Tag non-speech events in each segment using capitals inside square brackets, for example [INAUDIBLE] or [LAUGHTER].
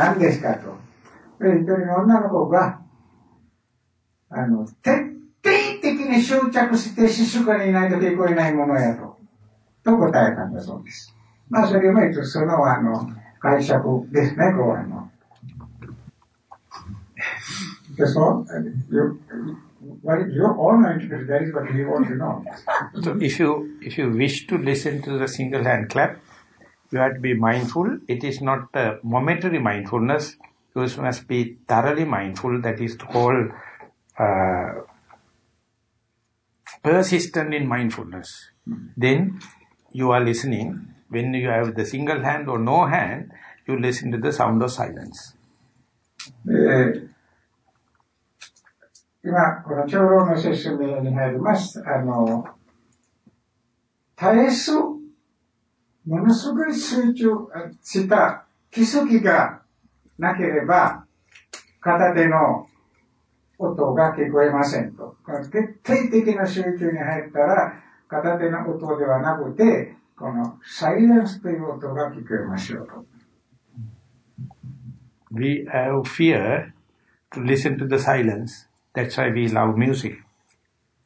何ですかと。で、一人の女の子が、あの、徹底的に執着して静かにいないと聞こえないものやと、と答えたんだそうです。まあ、それも一つその、あの、解釈ですね、こう、あの。で、そう、What is your own interest? That is what we want to know. So if you, if you wish to listen to the single hand clap, you have to be mindful. It is not a momentary mindfulness. You must be thoroughly mindful. That is called uh, persistent in mindfulness. Then you are listening. When you have the single hand or no hand, you listen to the sound of silence. Uh, 今、この長老の説明に入ります。あの、絶えす、 ものすごい集中した気づきがなければ、片手の音が聞こえませんと。徹底的な集中に入ったら、片手の音ではなくて、このサイレンスという音が聞こえますよと。We have fear to listen to the silence. That's why we love music.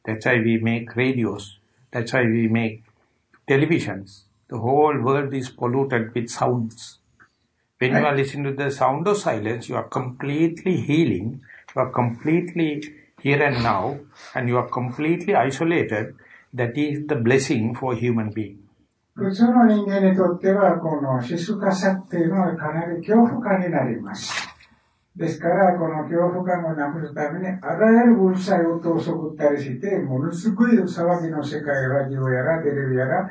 That's why we make radios. That's why we make televisions. The whole world is polluted with sounds. When you are listening to the sound of silence, you are completely healing, you are completely here and now, and you are completely isolated. That is the blessing for human being. 普通の人間にとっては、この静かさっていうのはかなり恐怖感になります。ですから、この恐怖感をなくすために、あらゆるうるさい音をそぐったりして、ものすごい騒ぎの世界、ラジオやら、テレビやら、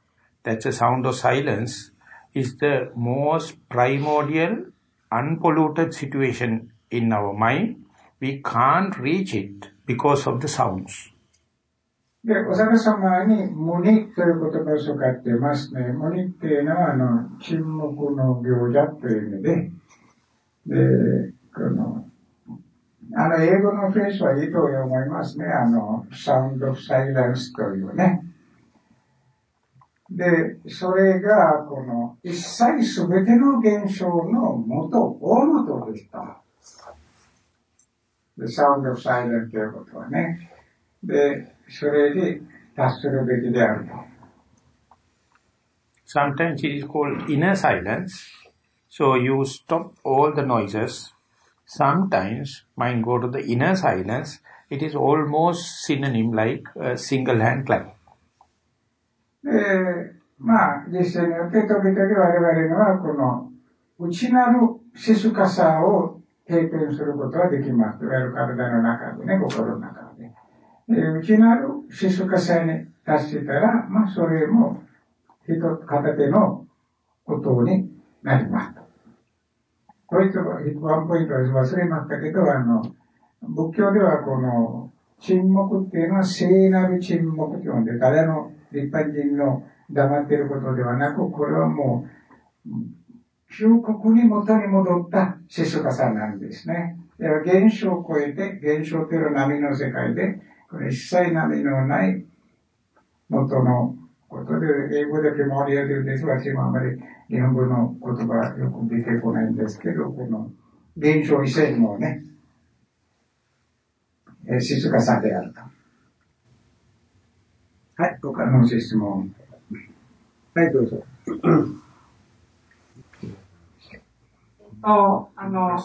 that's a sound of silence, is the most primordial, unpolluted situation in our mind. We can't reach it because of the sounds. ඔසක කියනවා නෝ වෙන්නේ අර අනෝ of silence で、で、この、あの、英語のフレーズはいいと思いますね。あの、サウンドサイレンスというね。で、それが、この、一切すべての現象の元、大元でした。で、サウンドサイレンスということはね。で、それに達するべきであると。Sometimes it is called inner silence. So you stop all the noises Sometimes mind go to the inner silence. It is almost synonym like a single hand clap. えー、まあ、実際によって時々我々のはこの内なる静かさを経験することはできます。いわゆる体の中でね、心の中で。えー、内なる静かさに達したら、まあ、それも一片手の音になります。こいつはワンポイントは忘れましたけど、あの、仏教ではこの、沈黙っていうのは聖なる沈黙と呼んで、誰の一般人の黙っていることではなく、これはもう、究極に元に戻った静かさなんですね。現象を超えて、現象というのは波の世界で、これ一切波のない元のことで、英語でプモリアでですが、私もあまり日本語の言葉よく出てこないんですけど、この現象異性のね、静かさであると。はい、他の質問。はい、どうぞ。と、あの、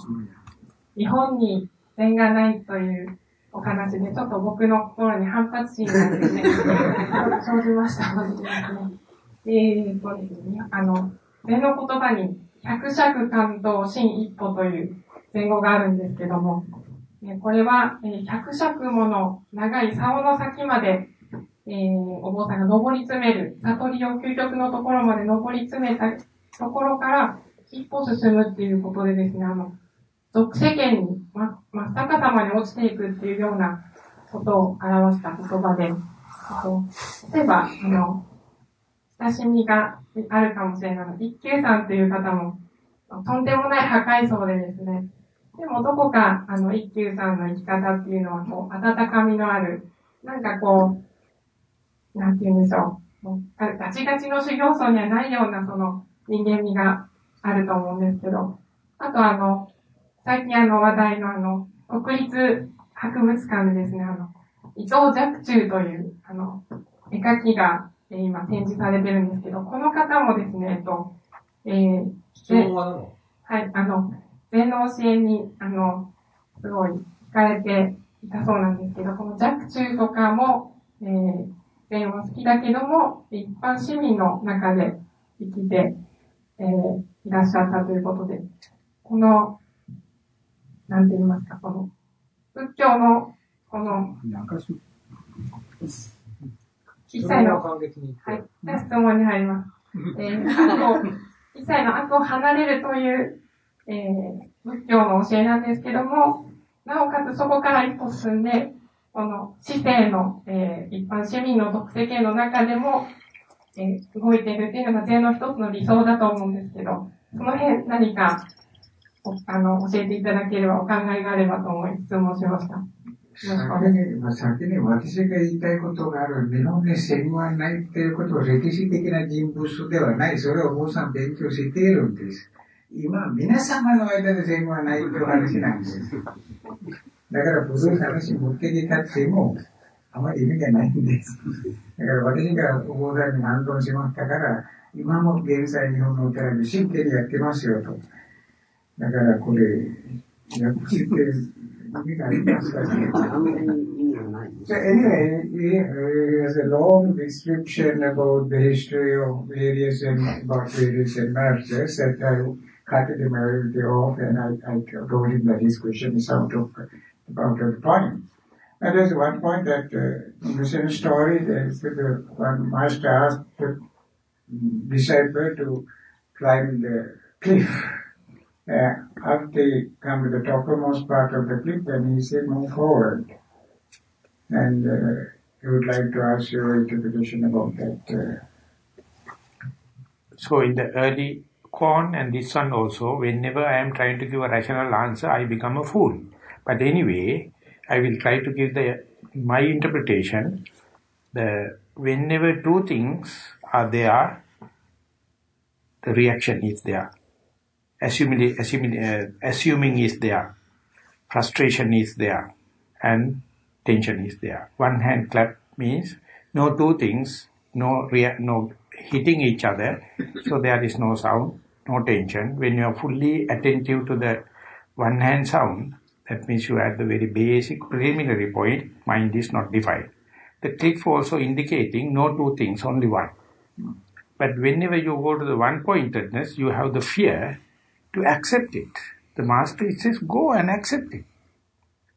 日本に点がないというお話で、ちょっと僕の心に反発心がですね、生じましたのでですね。えー、とですね、あの、禅の言葉に、百尺関東新一歩という前後があるんですけども、これは、百尺もの長い竿の先まで、えー、お坊さんが登り詰める、悟りを究極のところまで登り詰めたところから、一歩進むっていうことでですね、あの、俗世間に、ま、真っ逆さまに落ちていくっていうようなことを表した言葉で、例えば、あの、親しみがあるかもしれない。一休さんという方も、とんでもない破壊層でですね、でもどこか、あの、一休さんの生き方っていうのは、こう、温かみのある、なんかこう、なんて言うんでしょう。ガチガチの修行僧にはないような、その、人間味があると思うんですけど、あとあの、最近あの話題のあの、国立博物館でですね、あの、伊藤若冲という、あの、絵描きが、えー、今展示されてるんですけど、この方もですね、えっと、えー、質問は何はい、あの、禅の教えに、あの、すごい惹かれていたそうなんですけど、この若冲とかも、えー、禅は好きだけども、一般市民の中で生きて、えー、いらっしゃったということで、この、なんて言いますか、この、仏教の、この、一切の、はい、質問に入ります。[LAUGHS] えー、悪を、一切の悪を離れるという、えー、仏教の教えなんですけども、なおかつそこから一歩進んで、この市政の、えー、一般市民の特性系の中でも、えー、動いているっていうのが税の一つの理想だと思うんですけど、その辺何か、あの、教えていただければお考えがあればと思い質問しました。先に、まあ、先に私が言いたいことがある。日本に戦後はないっていうことを歴史的な人物ではない。それをお坊さん勉強しているんです。今、皆様の間で戦後はないという話なんです。だから、古い話持ってきたっても、あまり意味がないんです。だから私がお坊さんに反論しましたから、今も現在日本のお寺で真剣にやってますよと。だからこれ、訳して意味がありますかね。So anyway, there's a long description about the history of various and about various emergers that I cut the melody off and I, I told him that his question is out of, out of the point. And there's one point that uh, in the same story, there's the one master asked the disciple to climb the cliff. [LAUGHS] Uh, after they come to the topmost part of the cliff, then he said, move forward. And uh, he would like to ask your interpretation about that. Uh. So in the early corn and this one also, whenever I am trying to give a rational answer, I become a fool. But anyway, I will try to give the my interpretation. The whenever two things are there, the reaction is there. Assuming, assuming, uh, assuming is there. Frustration is there. And tension is there. One hand clap means no two things, no, no hitting each other. so there is no sound, no tension. When you are fully attentive to the one hand sound, that means you at the very basic preliminary point, mind is not defined. The cliff also indicating no two things, only one. But whenever you go to the one-pointedness, you have the fear to accept it. The master says, go and accept it.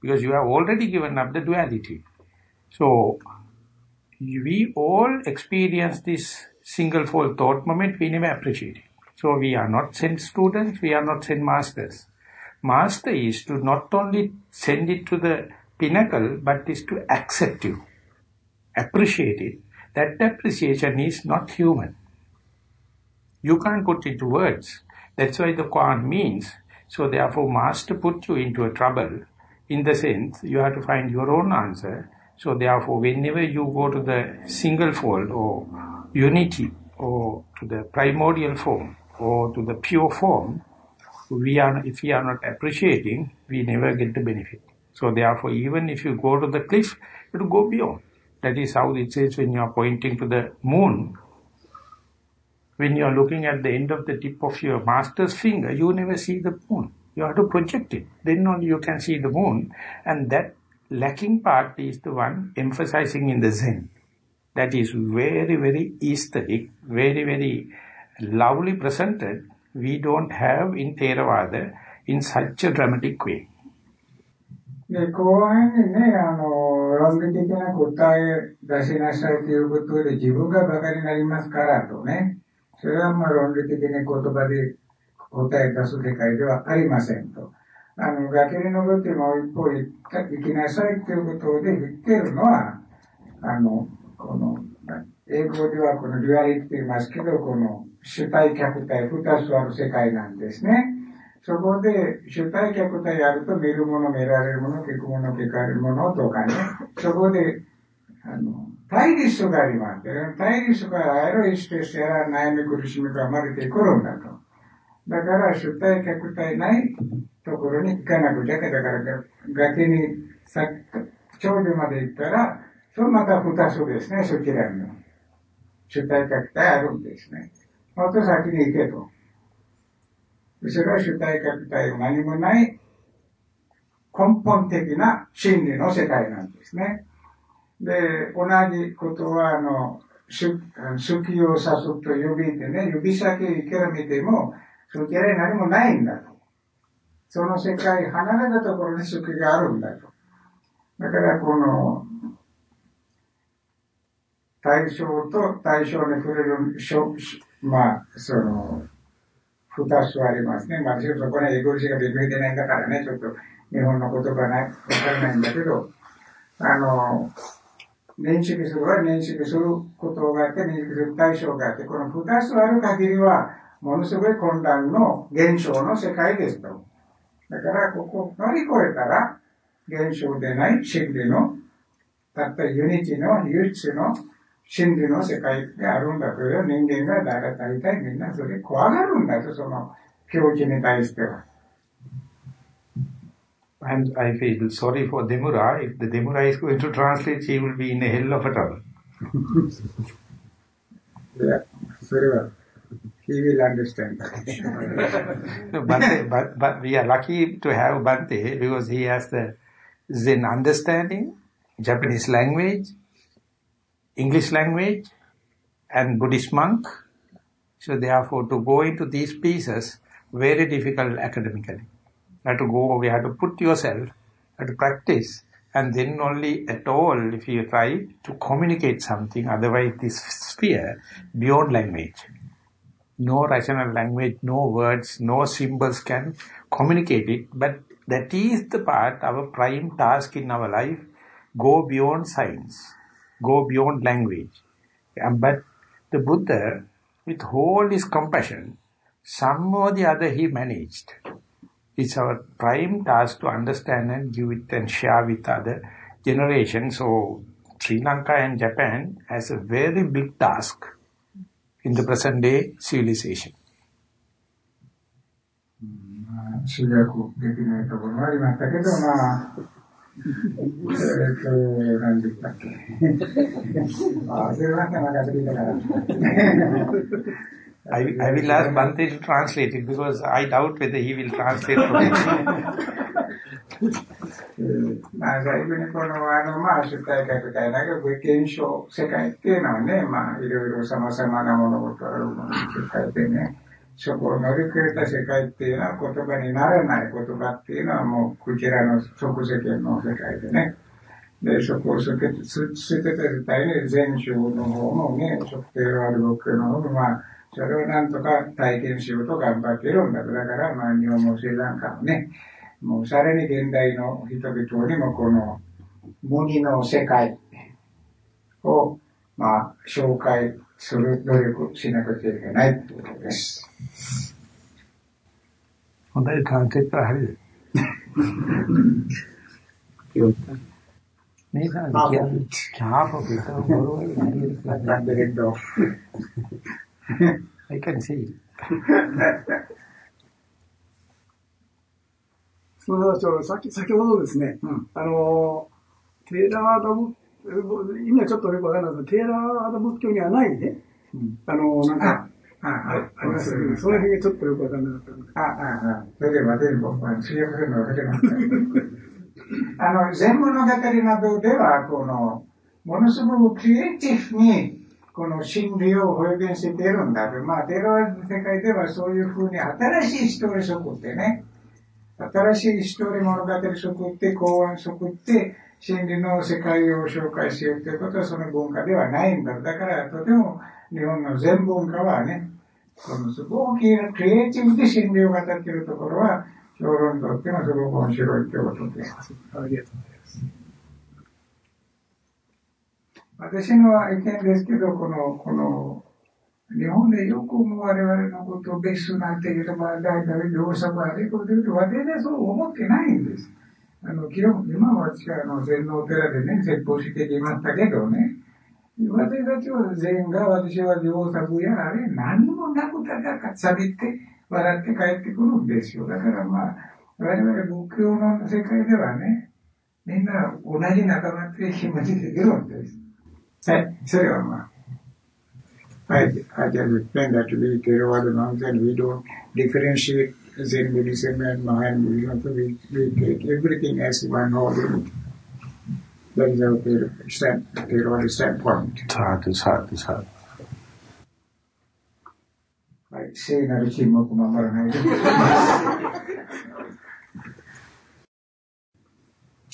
Because you have already given up the duality. So, we all experience this single fold thought moment, we never appreciate it. So we are not Zen students, we are not Zen masters. Master is to not only send it to the pinnacle, but is to accept you, appreciate it. That appreciation is not human. You can't put it into words. That's why the Quran means. So therefore, Master put you into a trouble. In the sense, you have to find your own answer. So therefore, whenever you go to the single fold or unity or to the primordial form or to the pure form, we are, if we are not appreciating, we never get the benefit. So therefore, even if you go to the cliff, it will go beyond. That is how it says when you are pointing to the moon, when you are looking at the end of the tip of your master's finger, you never see the moon. You have to project it. Then only you can see the moon. And that lacking part is the one emphasizing in the Zen. That is very, very aesthetic, very, very lovely presented, we don't have in Theravada in such a dramatic way. で、後半にね、あの、論理的な答え出しなさいということで自分が馬鹿になりますからとね。それはまあ論理的な言葉で答え出す世界ではありませんと。あの、崖に登ってもう一歩行きなさいっていうことで言ってるのは、あの、この、英語ではこの duality と言いますけど、この主体客体二つある世界なんですね。そこで主体客体あると見るもの、見られるもの、聞くもの、聞かれるものとかね。そこで、あの、対立があります。対立がある意識してやら悩み苦しみが生まれてくるんだと。だから主体客体ないところに行かなくちゃだから崖にさ頂上まで行ったら、そのまた二つですね、そちらに。主体客体あるんですね。もっと先に行けと。それは主体客体何もない根本的な真理の世界なんですね。で、同じことは、あの、好きをさすと指でね、指先から見ても、そちらに何もないんだと。その世界、離れたところに好きがあるんだと。だからこの、対象と対象に触れる、まあ、その、二つありますね。まあ、そこに英語詞がびくれてないんだからね、ちょっと日本の言葉ない、わからないんだけど、あの、認識するは認識することがあって、認識する対象があって、この二つある限りは、ものすごい混乱の現象の世界ですと。だから、ここ乗り越えたら、現象でない真理の、たった unity の唯一の真理の世界があるんだという人間が大体みんなそれ怖がるんだと、その境地に対しては。And I feel sorry for Demura. If the Demura is going to translate, he will be in a hell of a trouble. yeah, very well. He will understand. [LAUGHS] no, Bante, but, but we are lucky to have Bante because he has the Zen understanding, Japanese language, English language, and Buddhist monk. So therefore to go into these pieces, very difficult academically. You have to go, we have to put yourself, have to practice, and then only at all if you try to communicate something, otherwise this sphere beyond language. No rational language, no words, no symbols can communicate it, but that is the part, our prime task in our life, go beyond science, go beyond language. but the Buddha, with all his compassion, some or the other he managed it's our prime task to understand and give it and share with other generations. So Sri Lanka and Japan has a very big task in the present day civilization. 集約できないところもありましたけど、まあ、えっと、何でしたっけ。あ、すいません、任せていたから。I, I will ask Bante to translate it because I doubt whether he will translate for me. まあ、最後にこの、あの、まあ、出体界とか、だけど、現象、世界っていうのはね、まあ、いろいろ様々な物事あるもの世界でね、 そこを乗り越えた世界っていうのは言葉にならない言葉っていうのはもう、こちらの即世間の世界でね。で、そこを捨てて、捨てた世界に全種の方もね、測定がある仏教の方も、まあ、それをなんとか体験しようと頑張っているんだ。だから、まあ、日本もスリランカもね、もうさらに現代の人々にもこの無二の世界を、まあ、紹介する努力しなくちゃいけないということです。හොඳයි ට්‍රාන්ස්ලේට් කරලා හරිද? මේ තමයි කියන්නේ කාප පිටව බොරුවයි හරියට I can see. その先[LAUGHS] 先ほどですね、うん、あの、テーラード仏、 意味はちょっとよくわからないけど、テーラード仏教にはないね、うん、あの、なんか、ああありますね。その辺がちょっとよくわからなかったああ、ああ、それで待てる僕は知り合いのわけなかった。あの、全物語などでは、この、ものすごくクリエイティブにこの真理を表現しているんだと。まあ、テロワーズの世界ではそういうふうに新しいストーリー作ってね、新しいストーリー物語作って、公安作って、真理の世界を紹介しようということはその文化ではないんだ。だから、とても日本の全文化はね、このすごくクリエイティブで心理を語っているところは、評論にとってもすごく面白いということです。ありがとうございます。私の意見ですけど、この、この、日本でよく我々のことを別種なんて言うと、まあ、大体両者が悪いこと言うと、私はそう思ってないんです。あの、昨日今は私はあの、禅のお寺でね、説法してきましたけどね、私たちは禅が私は両作やあれ、何もなくただか喋って笑って帰ってくるんですよ。だからまあ、我々仏教の世界ではね、みんな同じ仲間って気持ちできるんです。はい、それはまあ。I, I just explained that we Theravada monks and we don't differentiate Zen Buddhism and Mahayan Buddhism, so we, we take everything as one whole unit. That is our stand, Theravada standpoint. Sadhu, sadhu, sadhu. Right, say Narasimha Kumamara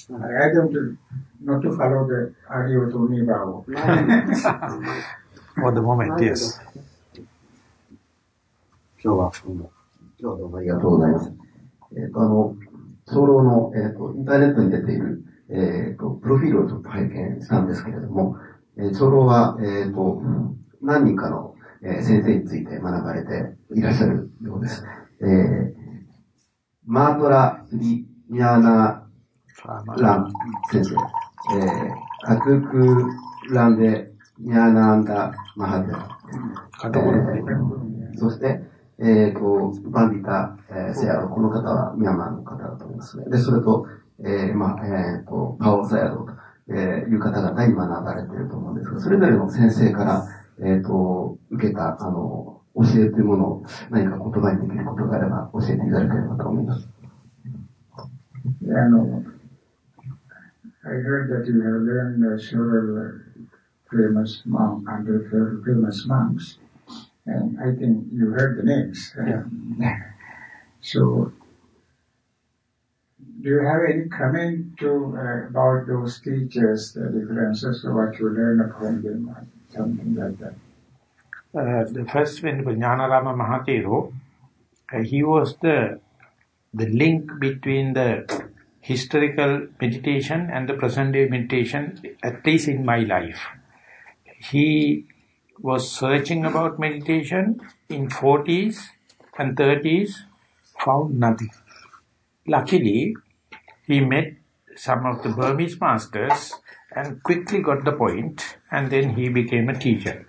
I them to not to follow the Aryavatoni [LAUGHS] For the moment, yes. Pure uh, Vafuna. 今日はどうもありがとうございます。えっ、ー、と、あの、早漏の、えっ、ー、と、インターネットに出ている、えっ、ー、と、プロフィールをちょっと拝見したんですけれども、えー、早漏は、えっ、と、何人かの、え先生について学ばれていらっしゃるようです。えー、マートラ・リミャーナ・ラン先生、えー、カトゥク・ランデ・ミャーナンダ・マハデラ。えー、そして、えー、と、バンディタ、えー、セアロ、この方はミャンマーの方だと思いますね。で、それと、えー、まあ、えー、と、パオセアロと、えー、いう方々に学ばれていると思うんですが、それぞれの先生から、えっ、と、受けた、あの、教えというものを何か言葉にできることがあれば教えていただければと思います。あの、I heard that you have learned several famous monks under famous monks. And I think you heard the names. Yeah. [LAUGHS] so, do you have any comment to uh, about those teachers, the differences of what you learned from them, something like that? Uh, the first one, Jnanarama Mahatero, uh, he was the the link between the historical meditation and the present day meditation, at least in my life. He was searching about meditation in 40s and 30s, found nothing. Luckily, he met some of the Burmese masters and quickly got the point and then he became a teacher.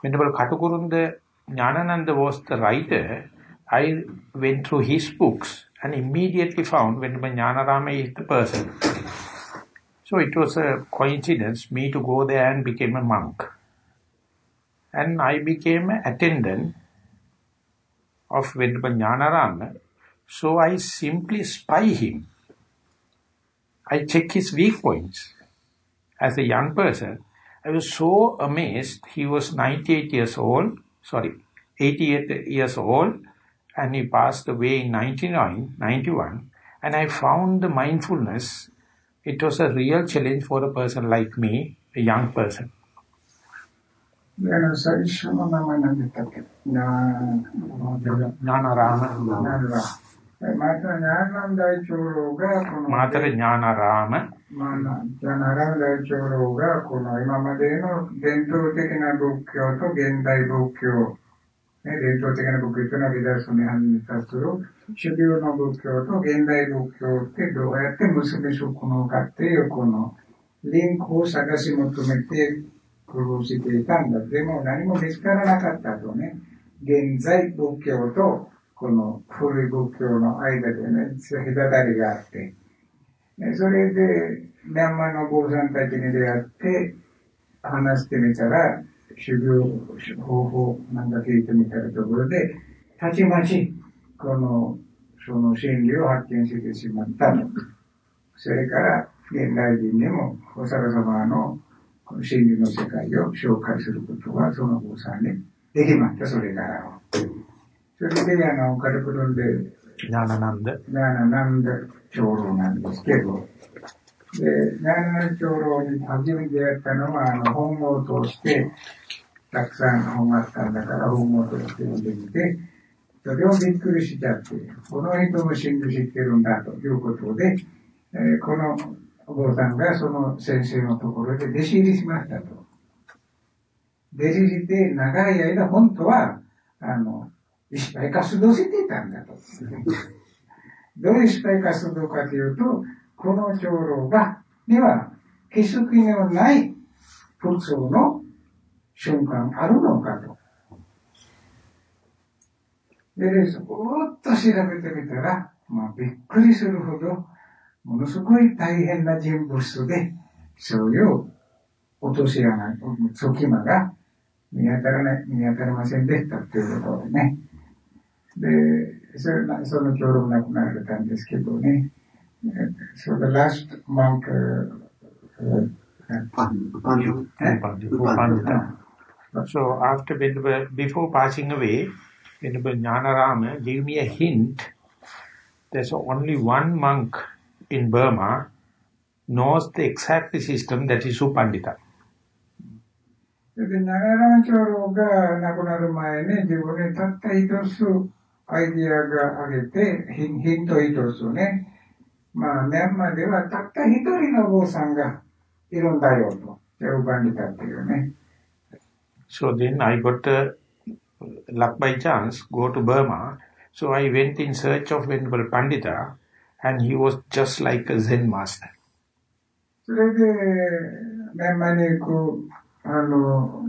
Whenever Katukurunda Jnanananda was the writer, I went through his books and immediately found Venerable Jnanarama is the person. So it was a coincidence me to go there and became a monk. And I became an attendant of Jnanarama. So I simply spy him. I check his weak points. As a young person, I was so amazed. He was 98 years old, sorry, 88 years old and he passed away in 99, 91, and I found the mindfulness, it was a real challenge for a person like me, a young person. で、あの、最初の名前なんだったっけ？な、ナナラーマ。ナナラ。また、ニャーナン大長老が、この、また、ニャーナラーマ。まあ、ニャーナラン大長老が、この今までの伝統的な仏教と現代仏教ね、伝統的な仏教というのはビダスに反対する主流の仏教と現代仏教ってどうやって結びつくのかっていうこのリンクを探し求めて苦労していたんだ。でも何も見つからなかったとね、現在仏教とこの古い仏教の間でね、隔たりがあって、それでミャンマーの坊さんたちに出会って話してみたら、修行方法なんか聞いてみたいなところで、たちまち、この、その真理を発見してしまったの。それから、現代人にも、お釈迦様の真理の世界を紹介することは、その坊さんにできました、それからそれで、あの、カルクロンで、ナーナなんで？ナーナなんで長老なんですけど、で、ナーナ長老に初めて出会ったのは、あの、本を通して、たくさん本があったんだから本を取って読んでみて、それをびっくりしちゃって、この人も真理知ってるんだということで、えー、このお坊さんがその先生のところで弟子入りしましたと。弟子入りで長い間本当は、あの、失敗活動していたんだと。[LAUGHS] どういう失敗活動かというと、この長老が、には、気づきのない普通の瞬間あるのかと。で、ずっと調べてみたら、まあ、びっくりするほど、ものすごい大変な人物で、そういう落とし穴、隙間が見当たらない、見当たりませんでしたっていうことでね。で、それその長老亡くなられたんですけどね。So the last monk, uh, So after before passing away, Venerable Jnanarama gave me a hint. There's only one monk in Burma knows the exact system that is Supandita. ඉතින් නගරාංචෝ රෝග අගෙතේ හින් මා දේව So then I got luck by chance, go to Burma. So I went in search of Venerable Pandita and he was just like a Zen master. それで、メンマに行く、あの、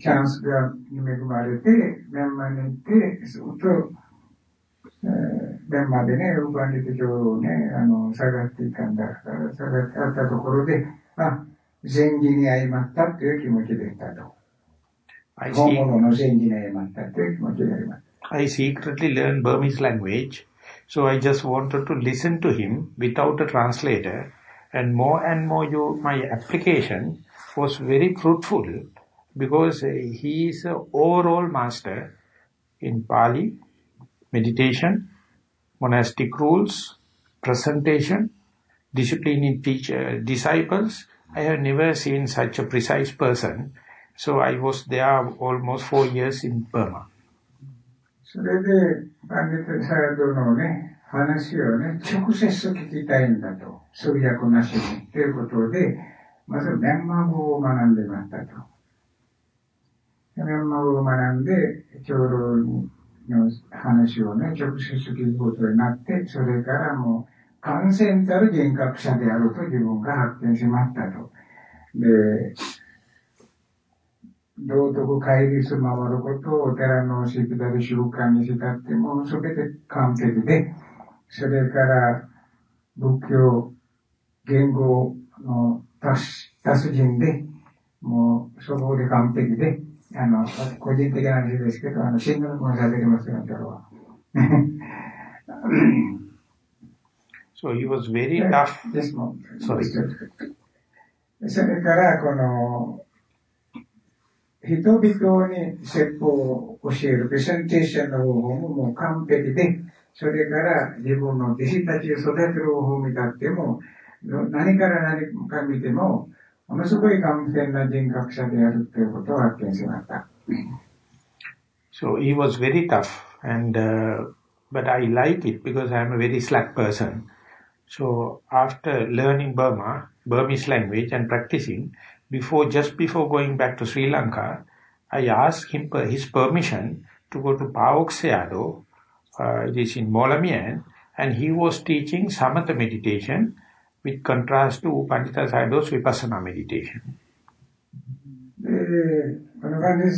チャンスが恵まれて、メンマに行って、ずっと、えー、メンマでね、ウバンディ城をね、あの、下がっていたんだから、下がってあったところで、あ、禅儀に相まったという気持ちでいたと。本物の禅儀に相まったという気持ちであります。I secretly learned Burmese language so I just wanted to listen to him without a translator, and more and more you, my application was very fruitful because uh, he is an overall master in Pali, meditation, monastic rules, presentation, discipline in teacher, uh, disciples. I have never seen such a precise person so I was there almost four years in Burma. それで、アンデテサイドのね、話をね、直接聞きたいんだと。通訳なしに。ということで、まずミャンマー語を学んでましたと。ミャンマー語を学んで、長老の話をね、直接聞くことになって、それからもう、完全たる人格者であると自分が発見しましたと。で、道徳会議室守ることをお寺の教えたり習慣にしたってもうすべて完璧で、それから仏教言語の達達人で、もうそこで完璧で、あの、個人的な話ですけど、あの、信号もされてますよ、それは。[LAUGHS] so he was very tough. それから、この、人々に説法を教えるプレゼンテーションの方法ももう完璧で、それから自分の弟子たちを育てる方法を見たっても、何から何か見ても、ものすごい完全な人格者であるということを発見しました。So he was very tough and uh, but I like it because I am a very slack person. So after learning Burma, Burmese language and practicing, before just before going back to Sri Lanka, I asked him for his permission to go to Paok Seado, uh, it is in Molamian, and he was teaching Samatha meditation with contrast to Pandita Vipassana meditation. වනවන්නේ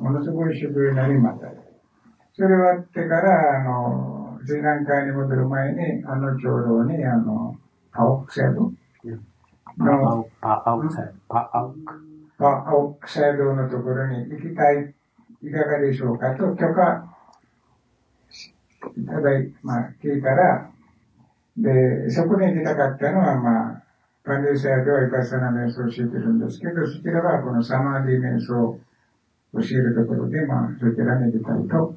ものすごい対応できないほど厳しい方でしたと。それは自分が怠け者だから、まあとても自分になりまた。それはあってから、あの、スリランカに戻る前に、あの長老に、あの、パオクサイドの、パオクサイド。パオク。パドのところに行きたい、いかがでしょうかと許可いただい、まあ、聞いたら、で、そこに行きたかったのは、まあ、パンディサイドはイパサナ瞑想を教えてるんですけど、そちらはこのサマーディ瞑想 教えるところで、まあ、そちらに出たいと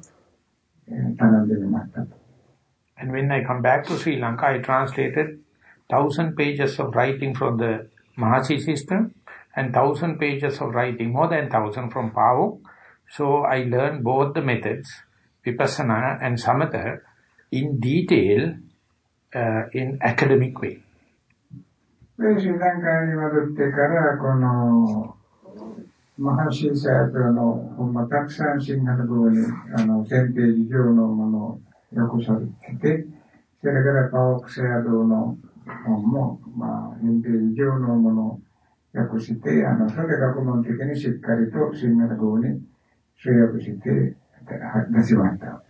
頼んでみました。And when I come back to Sri Lanka, I translated thousand pages of writing from the Mahasi system and thousand pages of writing, more than thousand from Pao. So I learned both the methods, Vipassana and Samatha, in detail uh, in academic way. で、スリランカに戻ってから、この、 マハシーサヤの本もたくさんシンガル語に、あの、1000ページ上のものを訳されてて、それからパオクセアドの本も、まあ、1000ページ上のものを訳して、あの、それで学問的にしっかりとシンガル語に集約して出しました。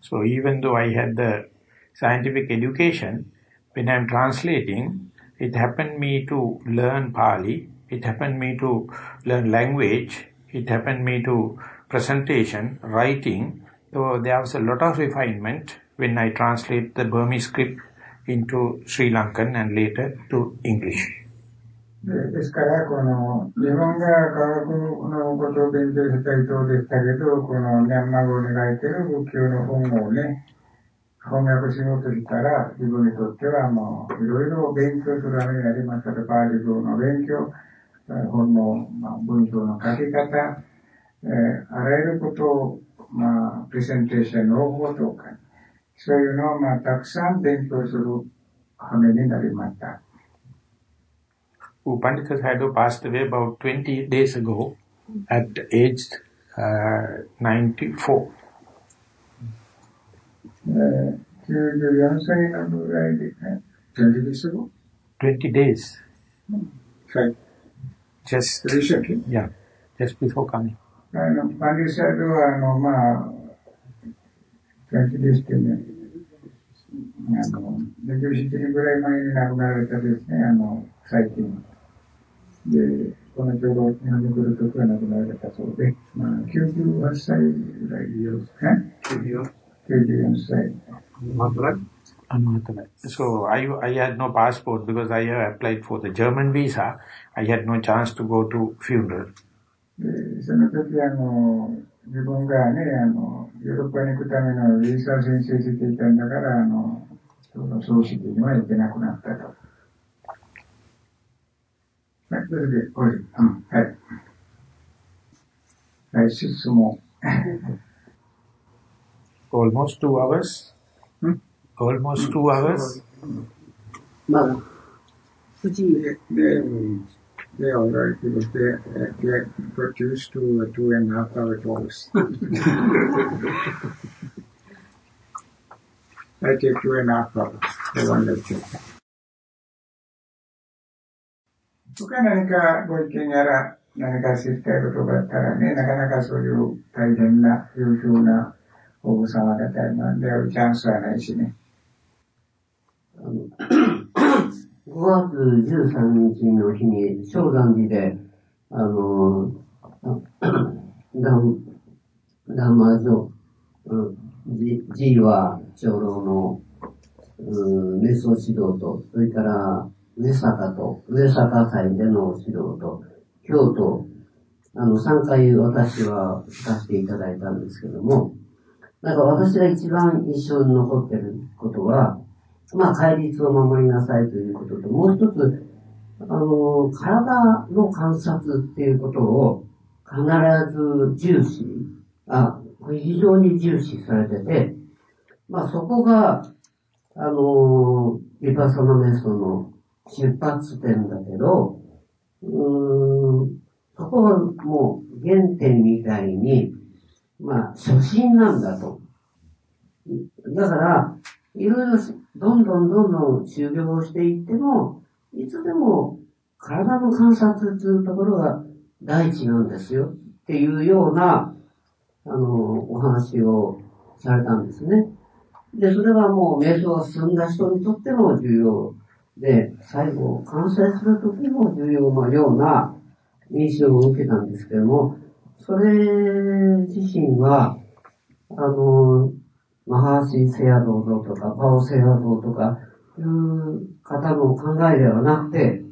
So even though I had the scientific education, when I'm translating, it happened me to learn Pali, it happened me to learn language, it happened me to presentation, writing. So there was a lot of refinement when I translate the Burmese script into Sri Lankan and later to English. ですから、この、日本が科学のことを勉強したいとでしたけど、このミャンマー語に書いてる仏教の本をね、翻訳しようとしたら、自分にとってはもう、いろいろ勉強するためになりましたと、パーリ語の勉強、 本の、まあ、文章の書き方、えー、あらゆることを、まあ、プレゼンテーションの方法とか、そういうのを、まあ、たくさん勉強するためになりました。Pandita Sadhu passed away about 20 days ago at age uh, 94. Uh, 20 days ago? 20 days. Right. Just recently? Yeah, just before coming. あの、パンディサルは、あの、まあ、20 days ってね、あの、17年ぐらい前に亡くなられたですね、あの、最近。で、このちょうど日本に来るときは亡くなられたそうで、まあ、98歳ぐらいですね。94歳。So I, I had no passport because I applied for the German visa. I had no chance to go to funeral. で、その時あの、自分がね、あの、ヨーロッパに行くためのビザを申請していたんだから、あの、その葬式には行けなくなったと。はい、それで、おい、うん、はい。はい、質問。Almost two hours? Hmm? Almost two hours? まだ、土で、で、they already because they, they produced two, two and a half hour course. I take two and a half hours for one lecture. 他何かご意見やら何か知りたいことがあったらね、なかなかそういう大変な、優秀なお子様方なんで会うチャンスはないしね。5 [COUGHS] 月13日の日に、正山寺で、あの、[COUGHS] ダン、ダンマージョ、ジーワ長老の、うん、瞑想指導と、それから、上坂と、上坂祭での指導と、京都、あの、3回私は聞かせていただいたんですけども、なんか私が一番印象に残ってることは、まあ、戒律を守りなさいということと、もう一つ、あの、体の観察っていうことを必ず重視、あ、非常に重視されてて、まあそこが、あの、リパサナメソの出発点だけど、うーん、そこはもう原点みたいに、まあ、初心なんだと。だから、いろいろどんどんどんどん修行をしていっても、いつでも体の観察というところが第一なんですよっていうような、あの、お話をされたんですね。で、それはもう瞑想が進んだ人にとっても重要で、最後、完成するときも重要なような印象を受けたんですけども、それ自身は、あの、マハーシー・セアドーとか、パオ・セアドーとか、いう方の考えではなくて、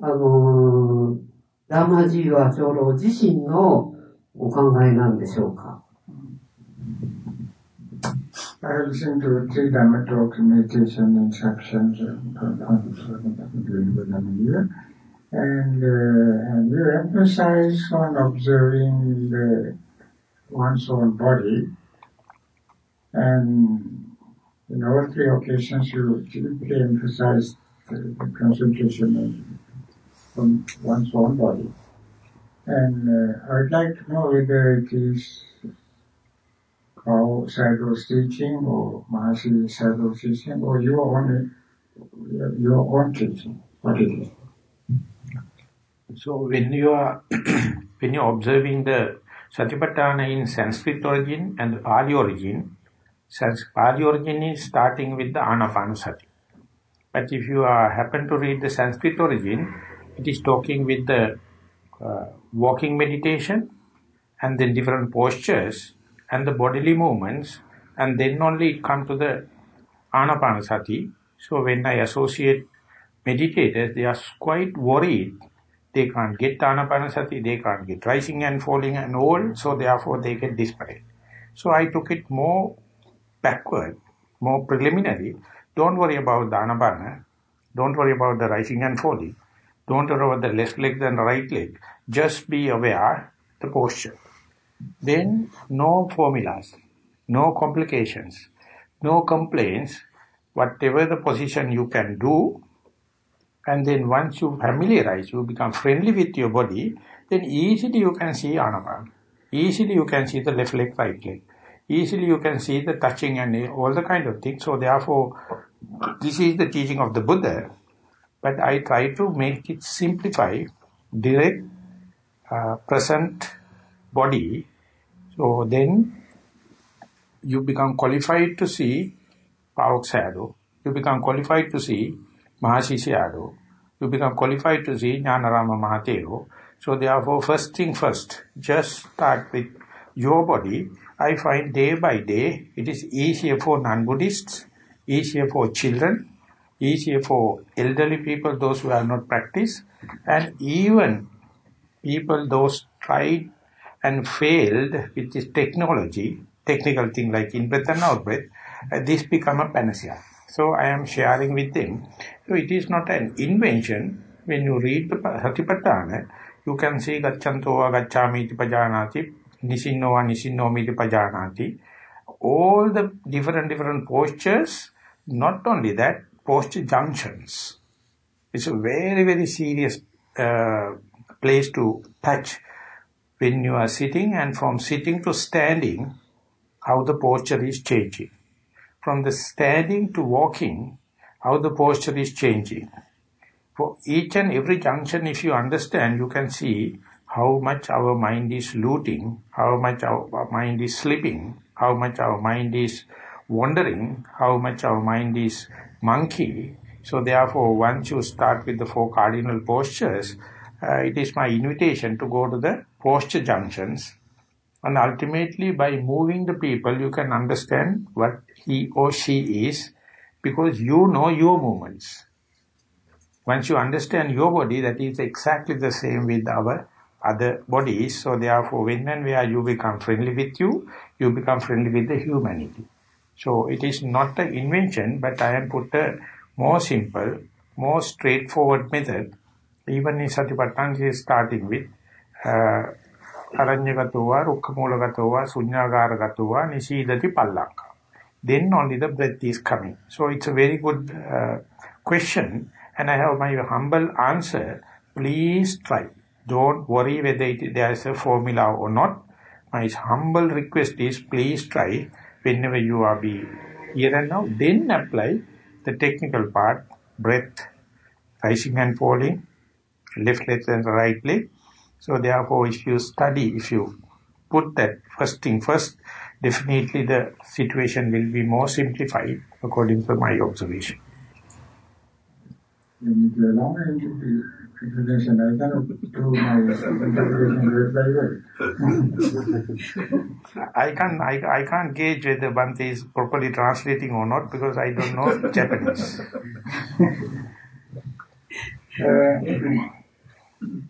あの、ダーマジーワ長老自身のお考えなんでしょうか I listened to three Dhamma talks, meditation, instructions, and and, uh, and you emphasize on observing the, one's own body, and in all three occasions you typically emphasize the, concentration on one's own body. And uh, I would like to know whether it is how Sadhu's teaching or Mahasi Sadhu's teaching or your own, your own teaching, what. So when you are [CLEARS THROAT] when you're observing the Satipatthana in Sanskrit origin and Pali origin, Pali origin is starting with the Anapanasati. But if you are, happen to read the Sanskrit origin, it is talking with the uh, walking meditation and then different postures and the bodily movements and then only it comes to the Anapanasati. So when I associate meditators, they are quite worried. They can't get Anapanasati, they can't get rising and falling and all, so therefore they get desperate. So I took it more backward, more preliminary. Don't worry about the Anapana. Don't worry about the rising and falling. Don't worry about the left leg and right leg. Just be aware the posture. Then no formulas, no complications, no complaints, whatever the position you can do, and then once you familiarize, you become friendly with your body, then easily you can see Anapana. Easily you can see the left leg, right leg. Easily you can see the touching and all the kind of things. So therefore, this is the teaching of the Buddha. But I try to make it simplify, direct, uh, present body. So then you become qualified to see Pavak You become qualified to see Mahasi You become qualified to see Jnanarama Mahatero. So therefore, first thing first, just start with your body. I find day by day, it is easier for non-Buddhists, easier for children, easier for elderly people, those who have not practiced, and even people, those tried and failed with this technology, technical thing like in-breath and out-breath, uh, this become a panacea. So I am sharing with them. So it is not an invention. When you read the Satipatthana, you can see Gacchanto va Gacchami iti pajanati, Nisinno va Nisinno iti pajanati. All the different, different postures, not only that, posture junctions. It's a very, very serious uh, place to touch when you are sitting and from sitting to standing, how the posture is changing. From the standing to walking, how the posture is changing. For each and every junction, if you understand, you can see how much our mind is looting, how much our mind is slipping, how much our mind is wandering, how much our mind is monkey. So therefore, once you start with the four cardinal postures, uh, it is my invitation to go to the posture junctions. And ultimately, by moving the people, you can understand what he or she is because you know your movements. Once you understand your body, that is exactly the same with our other bodies. So therefore, when and where you become friendly with you, you become friendly with the humanity. So it is not an invention, but I have put a more simple, more straightforward method. Even in Satipatthana, is starting with uh, Aranyagatowa, Rukkhamulagatowa, Sunyagaragatova, Nisidati Pallaka. Then only the breath is coming. So it's a very good uh, question and I have my humble answer. Please try. Don't worry whether it, there is a formula or not. My humble request is please try whenever you are be here and now, then apply the technical part, breath, rising and falling, left leg and right leg. So therefore, if you study, if you put that first thing first, definitely the situation will be more simplified according to my observation information. I cannot prove my interpretation by. I can't, I, I can't gauge whether Bhante is properly translating or not because I don't know Japanese.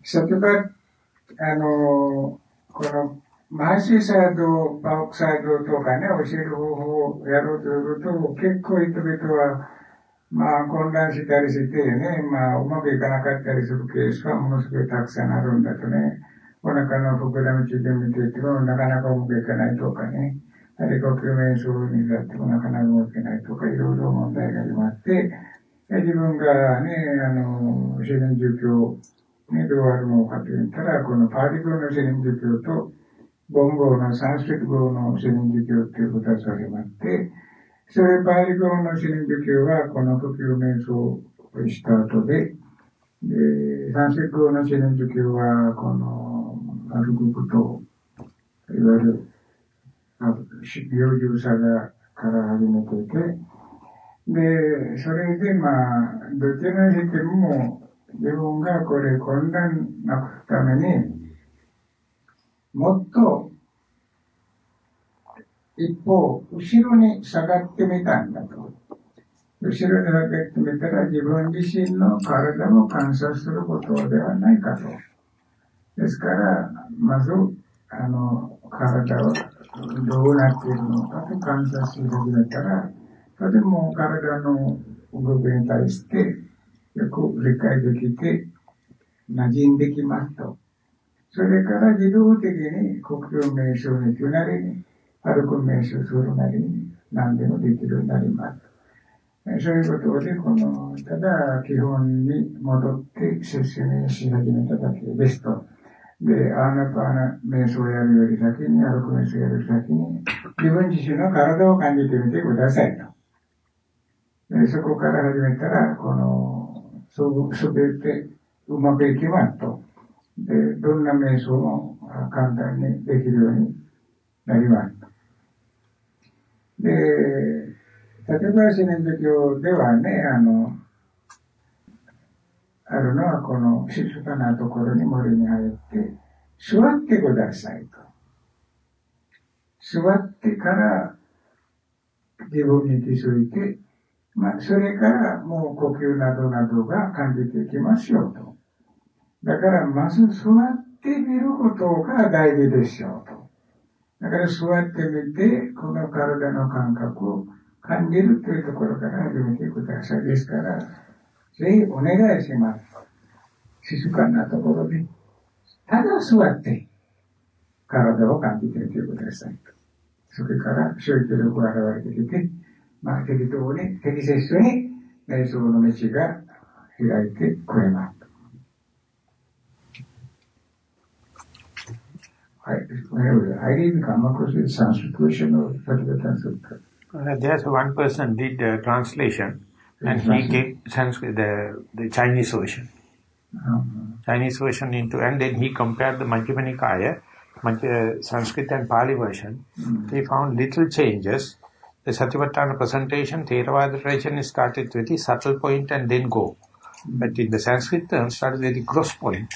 සතුටක් අනෝ まあ混乱したりしてね、まあうまくいかなかったりするケースはものすごいたくさんあるんだとね。お腹の膨らみついてみていてもなかなかうまくいかないとかね。あるいは呼吸瞑想になってもなかなか動けないとか、いろいろ問題が始まって、自分がね、あの、自然儒教、ね、どうあるのかと言ったら、このパーリ語の自然儒教と、ボンゴのサンスクリット語の自然儒教っていうことが始まって、それパーリ語の自然儒教は、この呼吸瞑想をした後で、で、サンスクリット語の自然儒教は、この、アルグクと、いわゆる、病重さがから始めていて、で、それでまあ、どちらにしても、自分がこれ混乱なくすために、もっと、一方、後ろに下がってみたんだと。後ろに下がってみたら自分自身の体を観察することではないかと。ですから、まず、あの、体はどうなっているのかと観察し始めたら、それも体の動きに対してよく理解できて馴染んできますと。それから自動的に呼吸瞑想に行くなりに、歩く瞑想するなり何でもできるようになります。そういうことで、この、ただ基本に戻って説明し始めただけですと。で、あなたは瞑想をやるより先に、歩く瞑想をやるより先に、自分自身の体を感じてみてくださいと。でそこから始めたら、この、すべてうまくいきますと。で、どんな瞑想も簡単にできるようになります。で、立林年度教ではね、あの、あるのはこの静かなところに森に入って、座ってくださいと。座ってから自分に気づいてまあ、それからもう呼吸などなどが感じていきますよと。だからまず座ってみることが大事でしょうと。だから座ってみて、この体の感覚を感じるというところから始めてください。ですから、ぜひお願いします。静かなところで、ただ座って体を感じてみてください。それから集中力が現れてきて、まあ、適当に、適切に、瞑想の道が開いてくれます。はい。I didn't come across with Sanskrit or Sanskrit. Uh, there's one person did the translation and he gave Sanskrit, the, the Chinese version. Uh-huh. Chinese version into, and then he compared the Majjhima Nikaya, Sanskrit and Pali version. Mm. He found little changes the Satipatthana presentation, Theravada tradition is started with the subtle point and then go. But in the Sanskrit term, started with the gross point,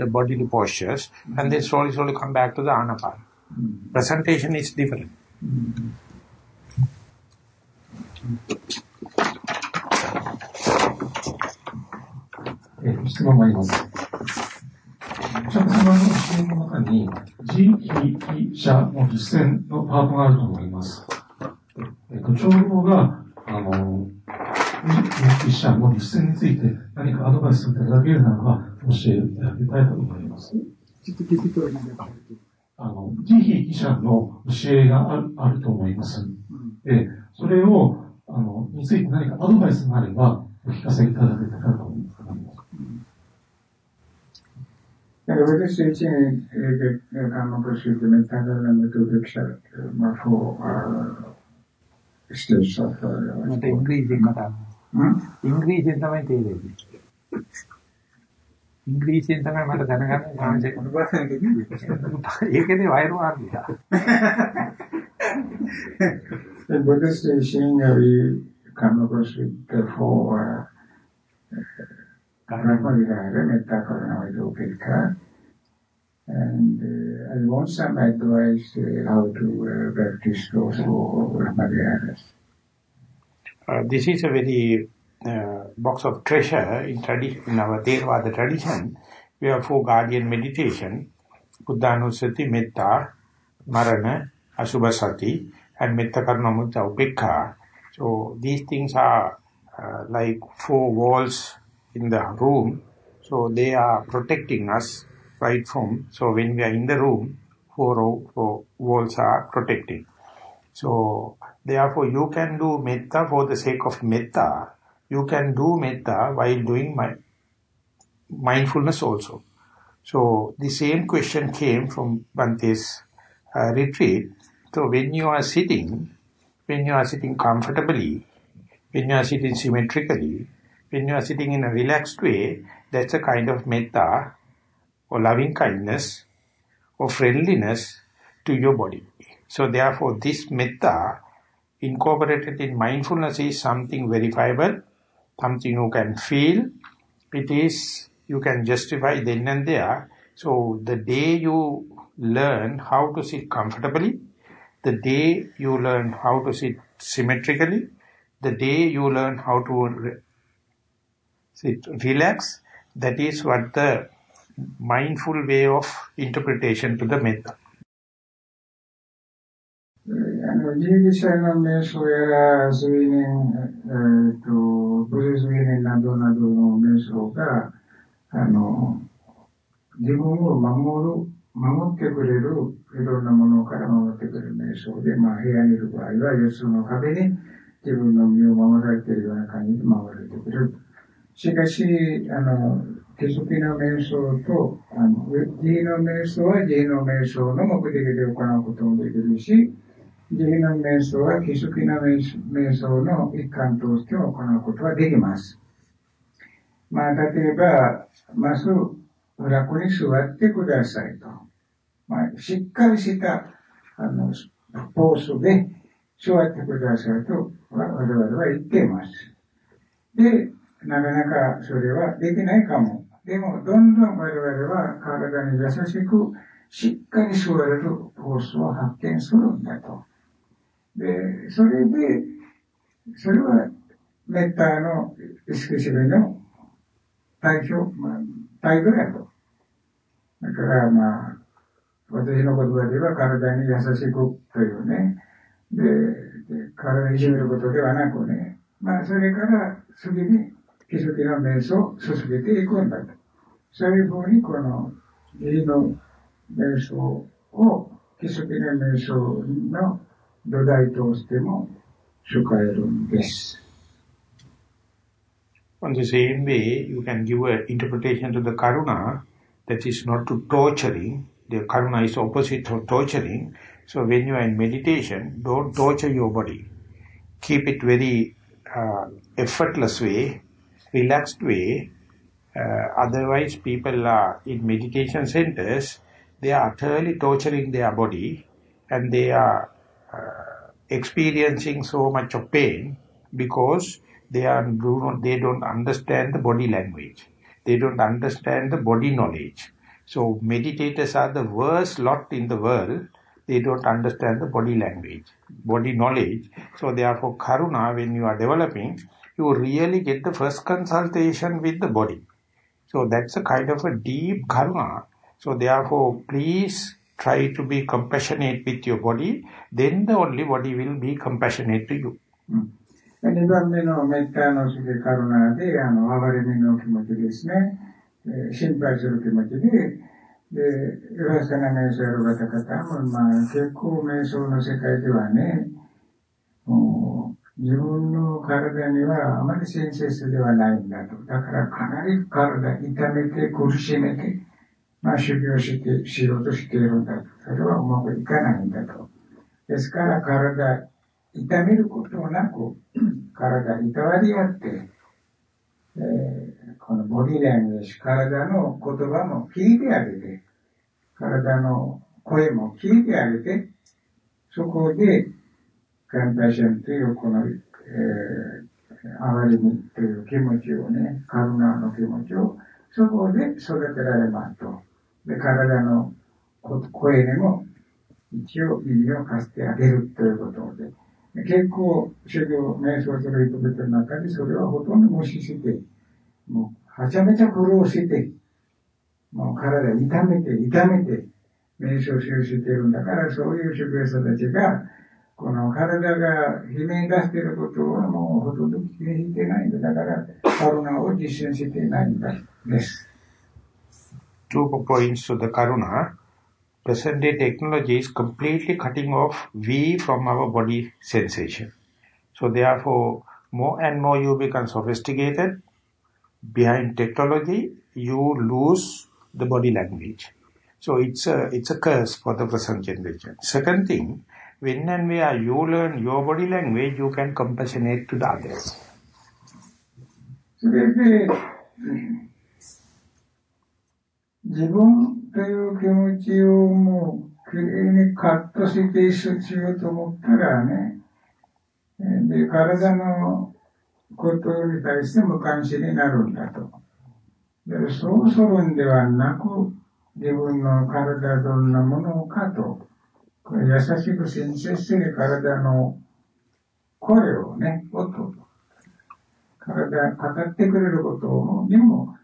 the bodily postures, and then slowly, slowly come back to the Anapana. Presentation is different. え質問があります。お釈迦様の教えの中に、自非者の実践のパートがあると思います。えっと、長老が、あの、一社の実践について何かアドバイスをいただけるならば、 教えていただきたいと思います。ちょっと聞くとであの、慈悲記者の教えがあるあると思います。で、それを、あの、について何かアドバイスがあれば、お聞かせいただけたらと思います。私自身、ガンマプロシュ、uh, stage Not Increase in the maintenance. ඉංග්‍රීසියෙන් තමයි මට දැනගන්න ආංශේ [LAUGHS] ඒකනේ වෛර මාර්ගය. The Buddhist teaching uh, we come across with the four uh, karma vihara, metta, karuna, vidopika. And uh, I want some advice uh, how to uh, practice those four Brahmaviharas. Uh, this is a very uh, box of treasure in, tradi- in our Theravada tradition. We have four guardian meditation. Buddhanusati, Metta, Marana, Ashubhasati, and Metta Karuna Mutta Upekha. So these things are uh, like four walls in the room. So they are protecting us right from. So when we are in the room, four, four walls are protecting. So therefore you can do metta for the sake of metta. You can do metta while doing my mindfulness also. So the same question came from Bante's uh, retreat. So when you are sitting, when you are sitting comfortably, when you are sitting symmetrically, when you are sitting in a relaxed way, that's a kind of metta or loving kindness or friendliness to your body. So therefore this metta incorporated in mindfulness is something verifiable, something you can feel. It is, you can justify then and there. So the day you learn how to sit comfortably, the day you learn how to sit symmetrically, the day you learn how to re sit relax, that is what the mindful way of interpretation to the metta. あの、ギシャの瞑想やら、睡眠、えっ、ー、と、ブル睡眠などなどの瞑想が、あの、自分を守る、守ってくれる、いろんなものから守ってくれる瞑想で、まあ、部屋にいる場合は、四つの壁に自分の身を守られているような感じで守られてくれる。しかし、あの、手続きの瞑想と、あの、慈悲の瞑想は慈悲の瞑想の目的で行うこともできるし、慈悲の瞑想は気づきの瞑想の一環として行うことはできます。まあ、例えば、まず、楽に座ってくださいと。まあ、しっかりした、あの、ポーズで座ってくださいと、我々は言っています。で、なかなかそれはできないかも。でも、どんどん我々は体に優しく、しっかり座れるポーズを発見するんだと。で、それで、それは、メッターの意識主義の代表、まあ、態度やと。だから、まあ、私の言葉では体に優しくというね。で、で体にいじめることではなくね。まあ、それから次に気づきの瞑想を進めていくんだと。そういうふうに、この、義の瞑想を、気づきの瞑想の 土台としても使えるんです。On the same way, you can give an interpretation to the karuna that is not to torturing. The karuna is opposite to torturing. So when you are in meditation, don't torture your body. Keep it very uh, effortless way, relaxed way. Uh, otherwise, people are in meditation centers, they are utterly torturing their body and they are uh, uh, experiencing so much of pain because they are do not, they don't understand the body language. They don't understand the body knowledge. So meditators are the worst lot in the world. They don't understand the body language, body knowledge. So therefore karuna, when you are developing, you really get the first consultation with the body. So that's a kind of a deep karuna. So therefore please try to be compassionate with your body, then the only body will be compassionate to you. Mm. 2番目のメッターの次カルナで、あの、哀れみの気持ちですね。えー、心配する気持ちで、で、いわせな瞑想やる方々も、まあ、結構瞑想の世界ではね、もう、自分の体にはあまり親切ではないんだと。だからかなり体痛めて苦しめて、まあ修行して、しようとしているんだと。それはうまくいかないんだと。ですから体痛めることなく、[LAUGHS] 体いたわり合って、えー、このボディラング体の言葉も聞いてあげて、体の声も聞いてあげて、そこで、カンパッションというこの、えー、哀れみという気持ちをね、カルナの気持ちを、そこで育てられますと。で、体の声にも一応耳を貸してあげるということで、結構、修行、瞑想する人々の中にそれはほとんど無視して、もう、はちゃめちゃ苦労して、もう体痛めて、痛めて、瞑想をしているんだから、そういう主教者たちが、この体が悲鳴出していることはもうほとんど気にしてないんだ。だから、カルナを実践していないんだ。です。two points to the Karuna. Present day technology is completely cutting off we from our body sensation. So therefore, more and more you become sophisticated. Behind technology, you lose the body language. So it's a, it's a curse for the present generation. Second thing, when and where you learn your body language, you can compassionate to the others. So 自分という気持ちをもうきれいにカットして一緒しようと思ったらね、で、体のことに対して無関心になるんだと。でそうするんではなく、自分の体どんなものかと、優しく親切して体の声をね、音、体、語ってくれることにも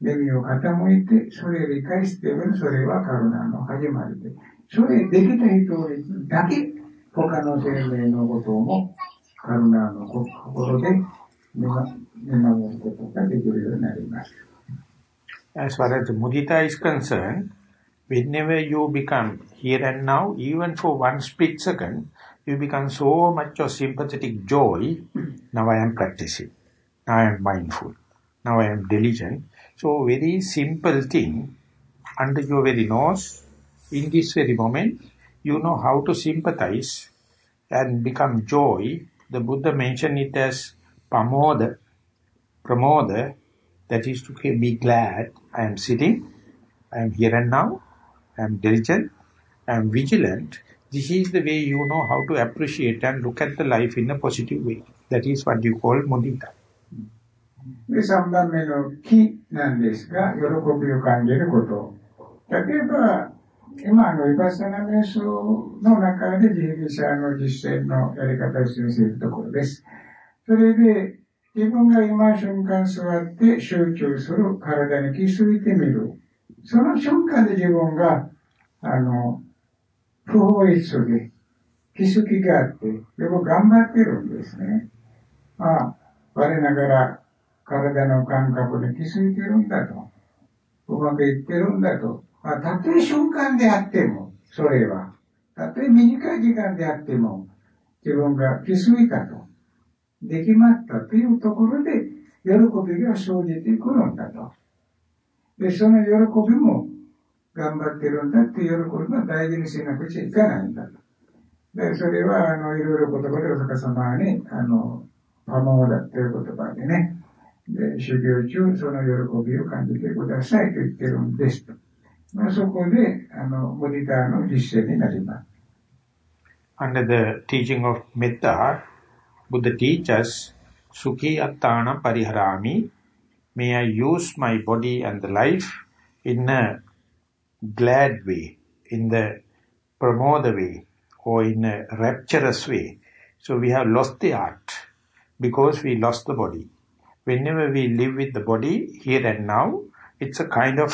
耳を傾いて、それを理解してる、それはカルナの始まりで。それできた人だけ、他の生命のことも、カルナの心で見守ることができるようになります。As far as mudita is concerned, whenever you become here and now, even for one split second, you become so much of sympathetic joy. Now I am practicing. Now I am mindful. Now I am diligent. So very simple thing, under your very nose, in this very moment, you know how to sympathize and become joy. The Buddha mentioned it as pamoda, pramoda, that is to be glad. I am sitting, I am here and now, I am diligent, I am vigilant. This is the way you know how to appreciate and look at the life in a positive way. That is what you call mudita. で、3番目の木なんですが、喜びを感じること。例えば、今のイバサナ瞑想の中で自力者の実践のやり方を示せるところです。それで、自分が今瞬間座って集中する体に気づいてみる。その瞬間で自分が、あの、不法一で気づきがあって、よく頑張ってるんですね。まあ、我ながら体の感覚に気づいてるんだと。うまくいってるんだと。まあ、たとえ瞬間であっても、それは。たとえ短い時間であっても、自分が気づいたと。できましたというところで、喜びが生じてくるんだと。で、その喜びも頑張ってるんだっていう喜びも大事にしなくちゃいけないんだと。で、それは、あの、いろいろ言葉でお釈迦様に、あの、パモーだっていう言葉でね、修行中、その喜びを感じてくださいと言ってるんですと。まあ、そこで、あの、モニターの実践になります。Under the teaching of Metta, Buddha teaches, Sukhi Attana Pariharami, may I use my body and the life in a glad way, in the pramoda way, or in a rapturous way. So we have lost the art because we lost the body whenever we live with the body here and now, it's a kind of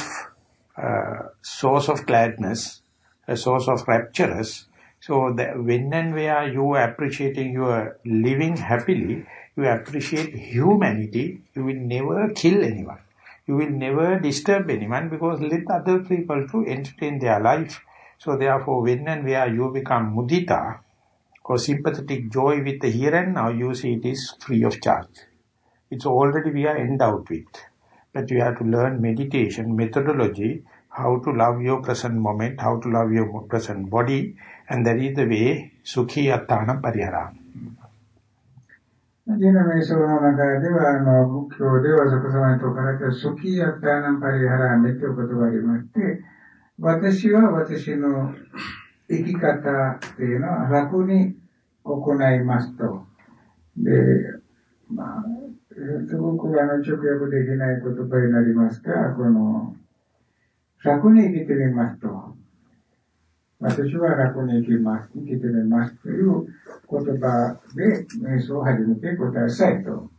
uh, source of gladness, a source of rapturous. So that when and where you are appreciating your living happily, you appreciate humanity, you will never kill anyone. You will never disturb anyone because let other people to entertain their life. So therefore, when and where you become mudita, or sympathetic joy with the here and now, you see it is free of charge. It's already we are endowed with. But you have to learn meditation, methodology, how to love your present moment, how to love your present body, and that is the way Sukhi Attanam Pariharam. ಮುಖ್ಯೋ ದೇವಸಪಸಮಂತೋ ಪರಕ ಸುಖಿ ಅರ್ಥಾನಂ ಪರಿಹಾರ ಮಿತ್ಯೋಪದವಾಗಿ ಮತ್ತೆ ವತಸಿಯೋ ವತಸಿನೋ ಇಕಿಕತ ಏನೋ ರಕುನಿ ಒಕುನೈ ಮಸ್ತೋ す。ごくあの直訳できない言葉になりますが、この、楽に生きてみますと。私は楽に生きます、生きてみますという言葉で瞑想を始めてくださいと。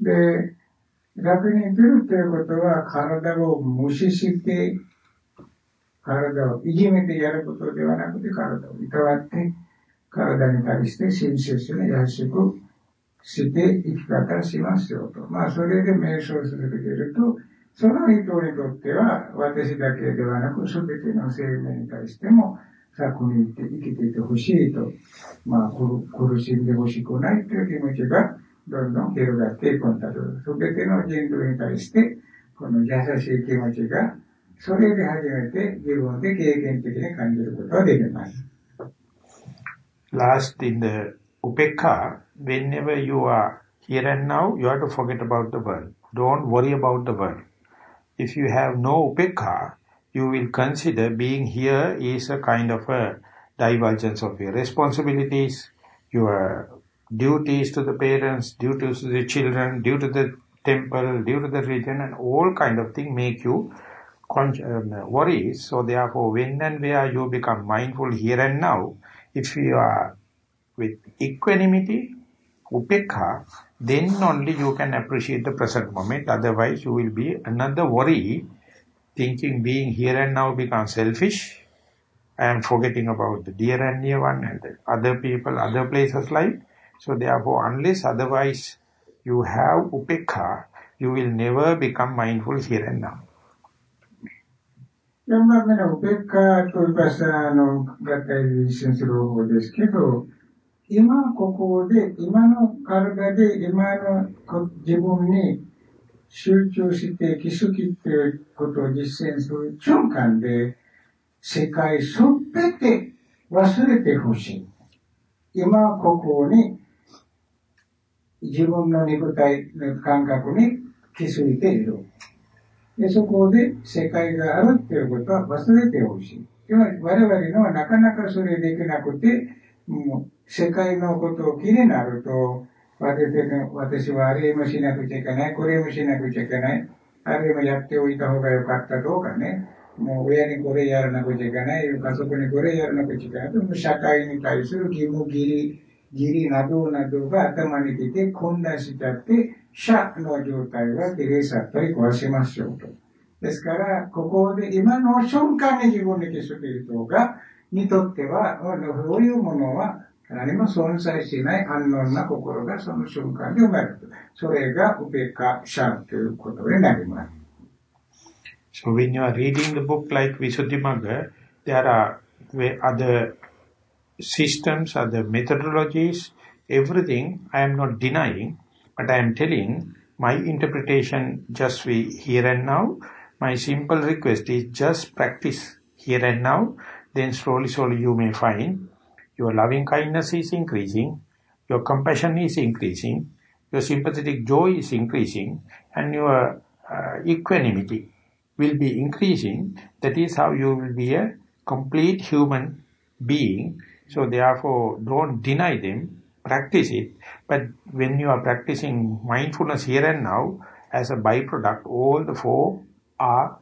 で、楽に生きるということは体を無視して体をいじめてやることではなくて、体をいたわって、体に対して親切に優しくして生き方しますよと。まあ、それで瞑想するとけると、その人にとっては、私だけではなく、すべての生命に対しても、策に行って生きていてほしいと、まあ、苦しんでほしくないという気持ちが、どんどん広がっていくんだと。すべての人類に対して、この優しい気持ちが、それで初めて自分で経験的に感じることができます。Last in the upekha, whenever you are here and now, you have to forget about the world. Don't worry about the world. If you have no upekha, you will consider being here is a kind of a divergence of your responsibilities, your duties to the parents, duties to the children, due to the temple, due to the religion, and all kind of thing make you um, worries. So therefore, when and where you become mindful here and now, if you are with equanimity, upekha, then only you can appreciate the present moment. Otherwise, you will be another worry. Thinking being here and now becomes selfish. and forgetting about the dear and near one and the other people, other places like. So therefore, unless otherwise you have upekha, you will never become mindful here and now. Remember, upekha to vipassana no gatai sensible this kiddo. 今ここで、今の体で、今の自分に集中して気づきっていうことを実践する瞬間で、世界すべて忘れてほしい。今ここに自分の肉体の感覚に気づいている。で、そこで世界があるっていうことは忘れてほしい。我々のはなかなかそれできなくて、もう世界のことを気になると、私はあれもしなくちゃいけない、これもしなくちゃいけない、あれもやっておいた方がよかったとかね、もう親にこれやらなくちゃいけない、家族にこれやらなくちゃいけない、社会に対する義務義理、義理などなどが頭に出て混乱しちゃって、社の状態はきれいさっぱり壊しましょうと。ですから、ここで今の瞬間に自分に気づく人が、にとっては、そういうものは何も存在しない安穏な心がその瞬間に生まれる。それがウペカシャということになります。So when you are reading the book like Visuddhimagga, there are other systems, other methodologies, everything I am not denying, but I am telling my interpretation just we here and now. My simple request is just practice here and now, then slowly, slowly you may find your loving kindness is increasing, your compassion is increasing, your sympathetic joy is increasing, and your uh, equanimity will be increasing. That is how you will be a complete human being. So therefore, don't deny them, practice it. But when you are practicing mindfulness here and now, as a byproduct, all the four are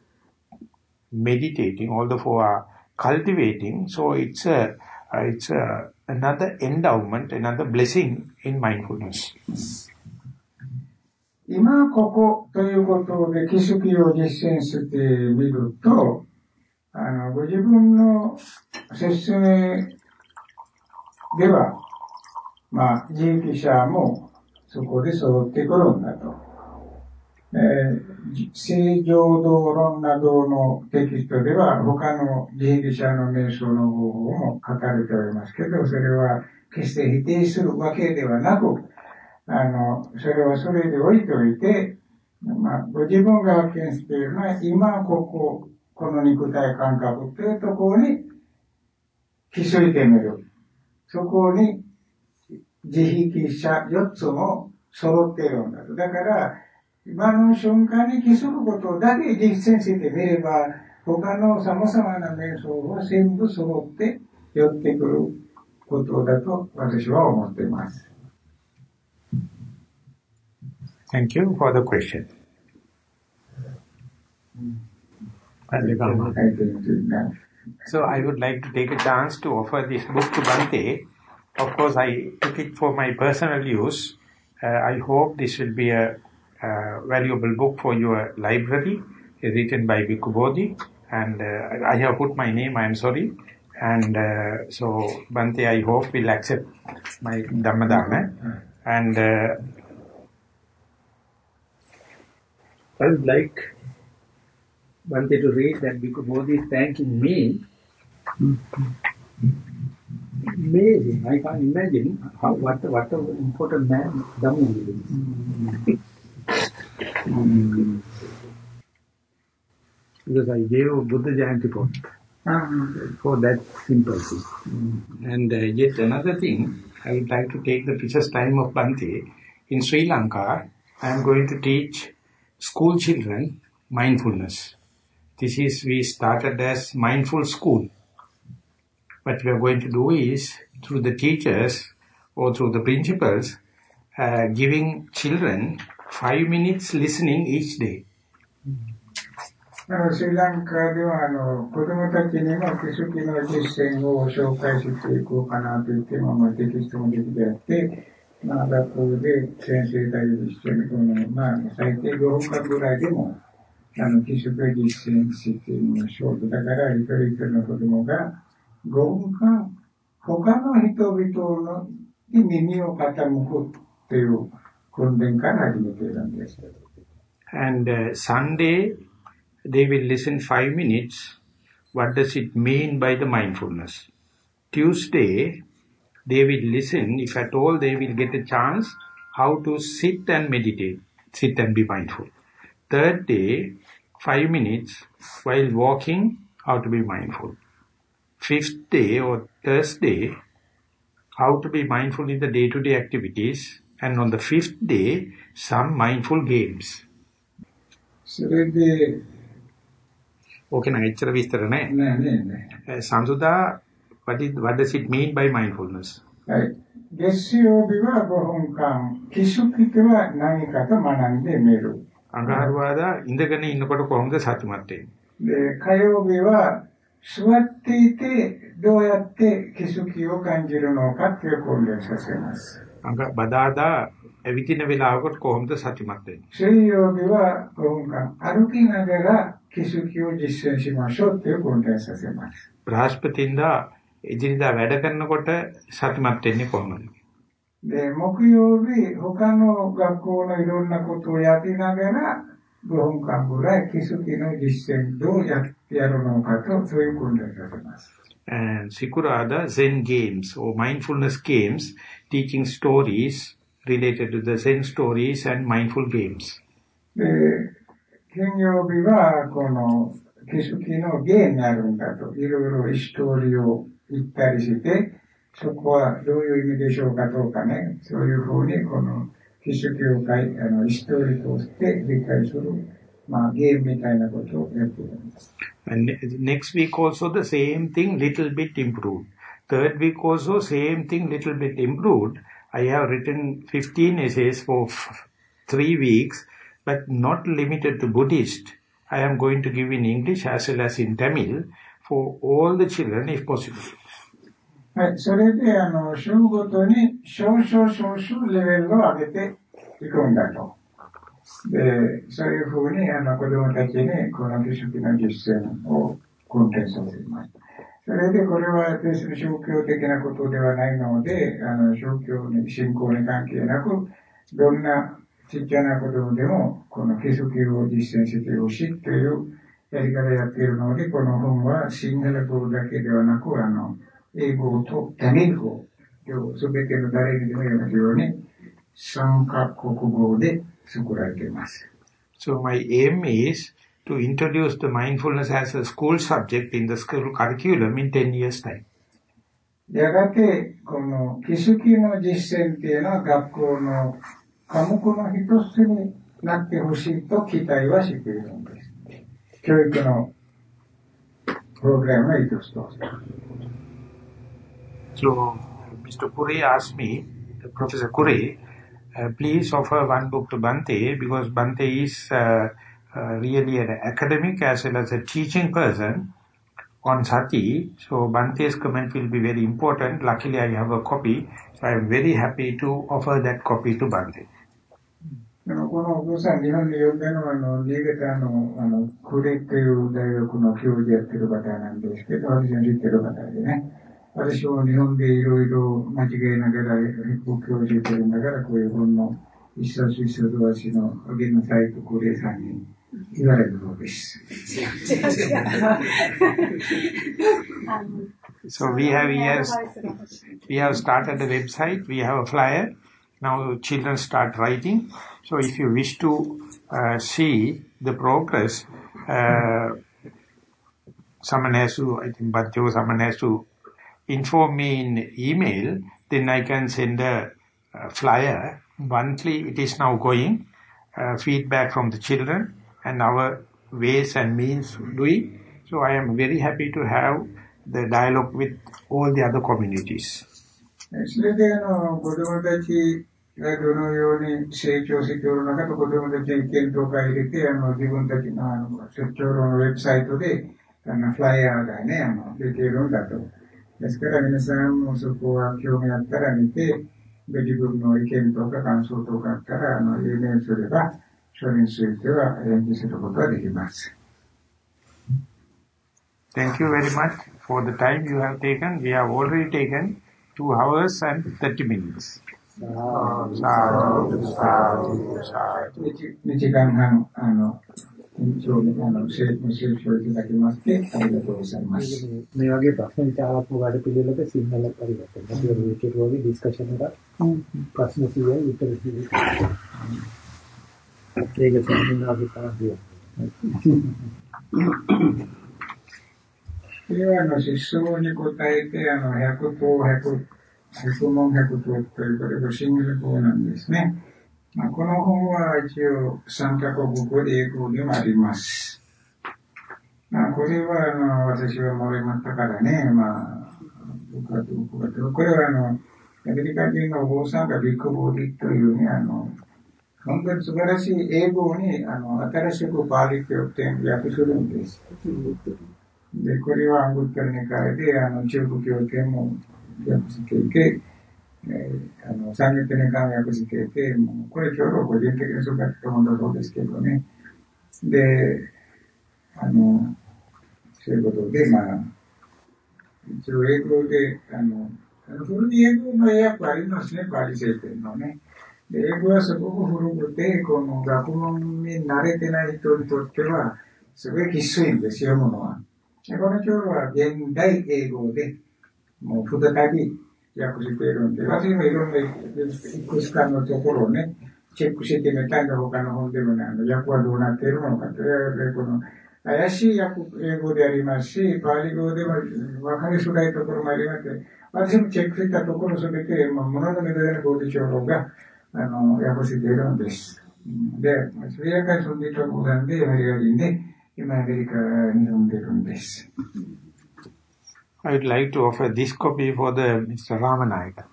meditating, all the four are cultivating. So it's a it's uh, another endowment, another blessing in mindfulness. 今ここということで気づきを実践してみると、あの、ご自分の説明では、まあ、自力者もそこで揃ってくるんだと。えー、正常道論などのテキストでは他の自力者の瞑想の方法も書かれておりますけど、それは決して否定するわけではなく、あの、それはそれで置いておいて、まあ、ご自分が発見しているのは、今ここ、この肉体感覚というところに気づいてみる。そこに自力者4つも揃っているんだと。だから、今の瞬間に気づくことだけ実践してみれば、他の様々な瞑想は全部揃って寄ってくることだと私は思っています。Thank you for the question. So I would like to take a chance to offer this book to Bante. Of course, I took it for my personal use. Uh, I hope this will be a uh, valuable book for your library, is written by Bhikkhu Bodhi, And uh, I have put my name, I am sorry. And uh, so Bante, I hope will accept my Dhammadana. And uh, I would like Bante to read that because Bodhi is thanking me. Amazing. I can't imagine how what what an important man Dhamma is. Because I gave a Buddha Jayanti talk for that simple thing. And uh, yet another thing, I would like to take the precious time of Bhante. In Sri Lanka, I am going to teach school children mindfulness. This is, we started as mindful school. What we are going to do is, through the teachers or through the principals, uh, giving children five minutes listening each day. あのスリランカではあの子供たちにも気づきの実践を紹介していこうかなというテーマもテキストもできてあって、まあ、学校で先生たちと一緒にこの、まあ、最低5分間ぐらいでもあの基礎で実践してみましょう。だから一人一人の子供が5分間他の人々のに耳を傾くという訓練から始めている And uh, Sunday, they will listen five minutes. What does it mean by the mindfulness? Tuesday, they will listen, if at all they will get a chance, how to sit and meditate, sit and be mindful. Third day, five minutes, while walking, how to be mindful. Fifth day or Thursday, how to be mindful in the day-to-day activities. and on the fifth day, some mindful games. සරදී ඕකේ නැච්චර විස්තර නෑ. නෑ නෑ uh, සංසුදා what is what does it mean by mindfulness? ගෙස්සියෝ විවාහෝංකම් කිසු කිතව නානිකත මනන්දේ මෙරු අඟහරුවාදා ඉඳගෙන ඉන්නකොට කොහොමද සතුටුමත් වෙන්නේ? කයෝ වේවා සුවත්තීති දෝයත්තේ කිසු කියෝ කංජිරනෝ කත්‍ය කොල්ලසසෙනස් අංග බදාදා එවිතින වෙලාවකට කොහොමද සතුටුමත් වෙන්නේ? ශ්‍රේයෝගිව ඔංග අරුකින් අගර කිසුකියෝ ජිස්සෙන්සිමාෂොත් කොන්ටැසසෙමා. බ්‍රහස්පතින්දා ඉදිරියදා වැඩ කරනකොට සතුටුමත් වෙන්නේ කොහොමද? මේ මොකියෝවි හොකනෝ ගක්කෝන ඉරොන්න කොතෝ යතිනගෙන බොහොම කඟුල කිසුකිනෝ ජිස්සෙන් දෝ යතියරනෝ කතෝ සොයි කොන්ටැසසෙමා. And Sikurada Zen games or mindfulness games, teaching stories related to the Zen stories and mindful games. で、金曜日は、この、気づきの芸になるんだと、いろいろストーリーを言ったりして、そこはどういう意味でしょうかどうかね、そういうふうに、この、気づきをかい、あの、ストーリーとして理解する、まあ、ゲームみたいなことをやっているんです。 And ne- next week also the same thing, little bit improved. Third week also same thing, little bit improved. I have written 15 essays for f- [LAUGHS] three weeks, but not limited to Buddhist. I am going to give in English as well as in Tamil for all the children if possible. はい。それで、あの、週ごとに少々少々レベルを上げていくんだと。 で、そういうふうに、あの、子供たちに、この儀式の実践を訓練させます。それで、これは別に宗教的なことではないので、あの、宗教に、信仰に関係なく、どんなちっちゃなことでも、この儀式を実践してほしいというやり方やっているので、この本はシンガル語だけではなく、あの、英語とタミル語、すべての誰にでも読めるように、三カ国語で。So my aim is to introduce the mindfulness as a school subject in the school curriculum in 10 years time. やがて、この、気づきの実践っていうのは学校の科目の一つになってほしいと期待はしているんです。教育のプログラムの一つとして。 So Mr. Kure asked me, Professor Kure, uh, please offer one book to Bante because Bante is uh, uh, really an academic as well as a teaching person on Sati. So Bante's comment will be very important. Luckily I have a copy, so I am very happy to offer that copy to Bante. で[LAUGHS] もこのお父さん、日本に呼んだのは、あの、新潟の、あの、クレっていう大学の教授やってる方なんですけど、私の知ってる方でね。私も日本でいろいろ間違いながら仏教を教えてるんだから、こういう本の一冊一冊私のあげなさいとクレさんに言われるのです。so we have yes, we have started the website, we have a flyer. Now children start writing. So if you wish to uh, see the progress, uh, someone has to, I think Bhajo, someone has to inform me in email, then I can send a, a flyer. Monthly it is now going, uh, feedback from the children and our ways and means doing. So I am very happy to have the dialogue with all the other communities. Actually, they know, Godavadachi, I don't know, you only shake your secure, Nakata Godavadachi, Kento Kairiti, and Jivundaki, secure on website today, and fly out, and 会入れて、あの自分たちのあの出張のウェブサイトであのフライヤーがね、あの出ているんだと。ですから皆さんもそこは興味あったら見て、ご自分の意見とか感想とかあったら、あの、有名すれば、それについては返事することができます。Thank you very much for the time you have taken. We have already taken two hours and 30 minutes. 2時間半、あの、 延長で、あの、成長いただきまして、ありがとうございます。මේ වගේ ප්‍රශ්න විචාරාත්මක වැඩ පිළිවෙලක සිංහල පරිවර්තන. අපි ඔය කෙරුවා වගේ ඩිස්කෂන් එක ප්‍රශ්න 100යි උත්තර 100යි. ඒක සම්පූර්ණ අපි තමයි これはあの失踪に答えて、あの、百頭百、百問百頭という、これがシングル語なんですね。 まあ、この本は一応三カ国語で英語でもあります。まあ、これはあの、私は漏れまったからね、まあ、僕はどこかと。これはあの、アメリカ人のお坊さんがビッグボディというね、あの、本当に素晴らしい英語に、あの、新しくバーリティを訳するんです。で、これはアングッタルニカイで、あの、中部教典も訳していて、えー、あの、三月年間訳していて、もう、これ今日の個人的にそうかって本当そうですけどね。で、あの、そういうことで、まあ、一応英語で、あの、あの古い英語の訳ありますね、パリ聖典のね。で、英語はすごく古くて、この学問に慣れてない人にとっては、すごいきついんです、読むのは。でこの今日は現代英語で、もう再び訳しているんで、私もいろんないくつかのところをね、チェックしてみたいんだ、他の本でもね、あの訳はどうなっているのかというこの怪しい訳、英語でありますし、パーリ語でも分かりづらいところもありまして、私もチェックしたところすべて、まあ、物の目での合理長老が、あの、訳しているんです。で、スリランカに住んでいた子なんで、アメリカ人で、今アメリカに住んでるんです。I would like to offer this copy for the Mr. Ramanayaka.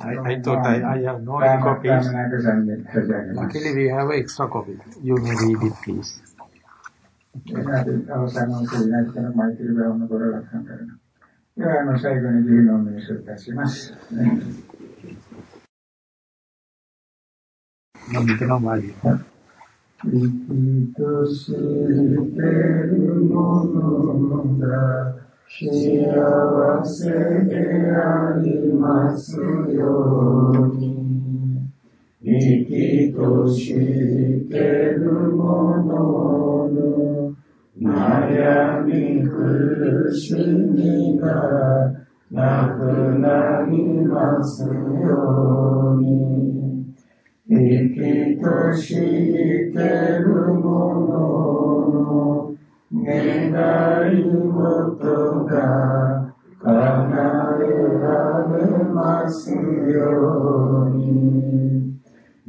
I, I thought I, I have no copies. Luckily we have an extra copy. You may read it please. 生きとしてるものが幸せでありますように生きとしてるものの悩み苦しみがなくなりますように生きとしてるものの願い事が叶えられますように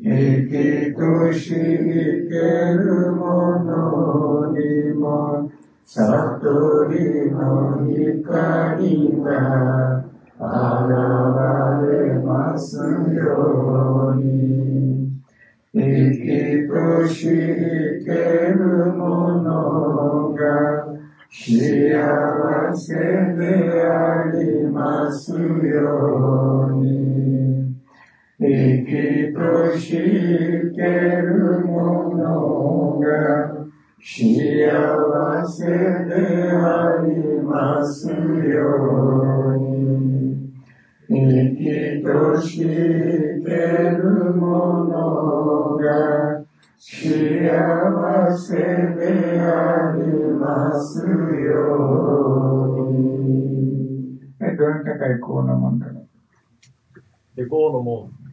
生きとしてるものにも悟りの光が現れますように、生きとしてるものが幸せでありますように、生きとしてるものが幸せでありますように。生きとしてるものが幸せでありますように。え、どなたかエコーのもんだろう。エコーのもん。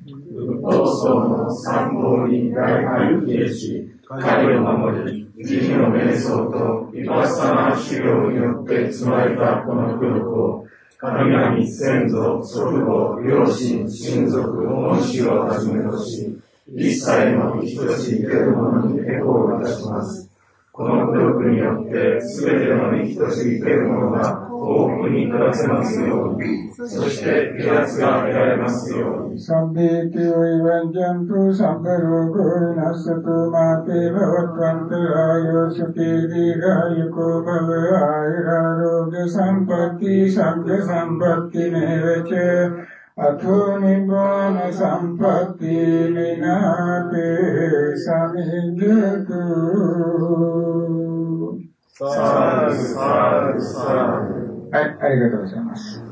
とその参考に大配受けし、彼を守り、慈悲の瞑想と一発サナ修行によって積まれたこの功徳を、神々、先祖、祖父母、両親、親族、恩師をはじめとし、一切の生きとし生けるものにエコをいたします。この努力によって、すべての生きとし生けるものが幸福に暮らせますように、そして離脱が得られますように。サンビーティオイワンジャンプサンベロゴイナストマティバワトワンテラヨスティリガユコバベアイラロゲサンパティサンゲサンパティネベチェアトニボナサンパ はい、ありがとうございます。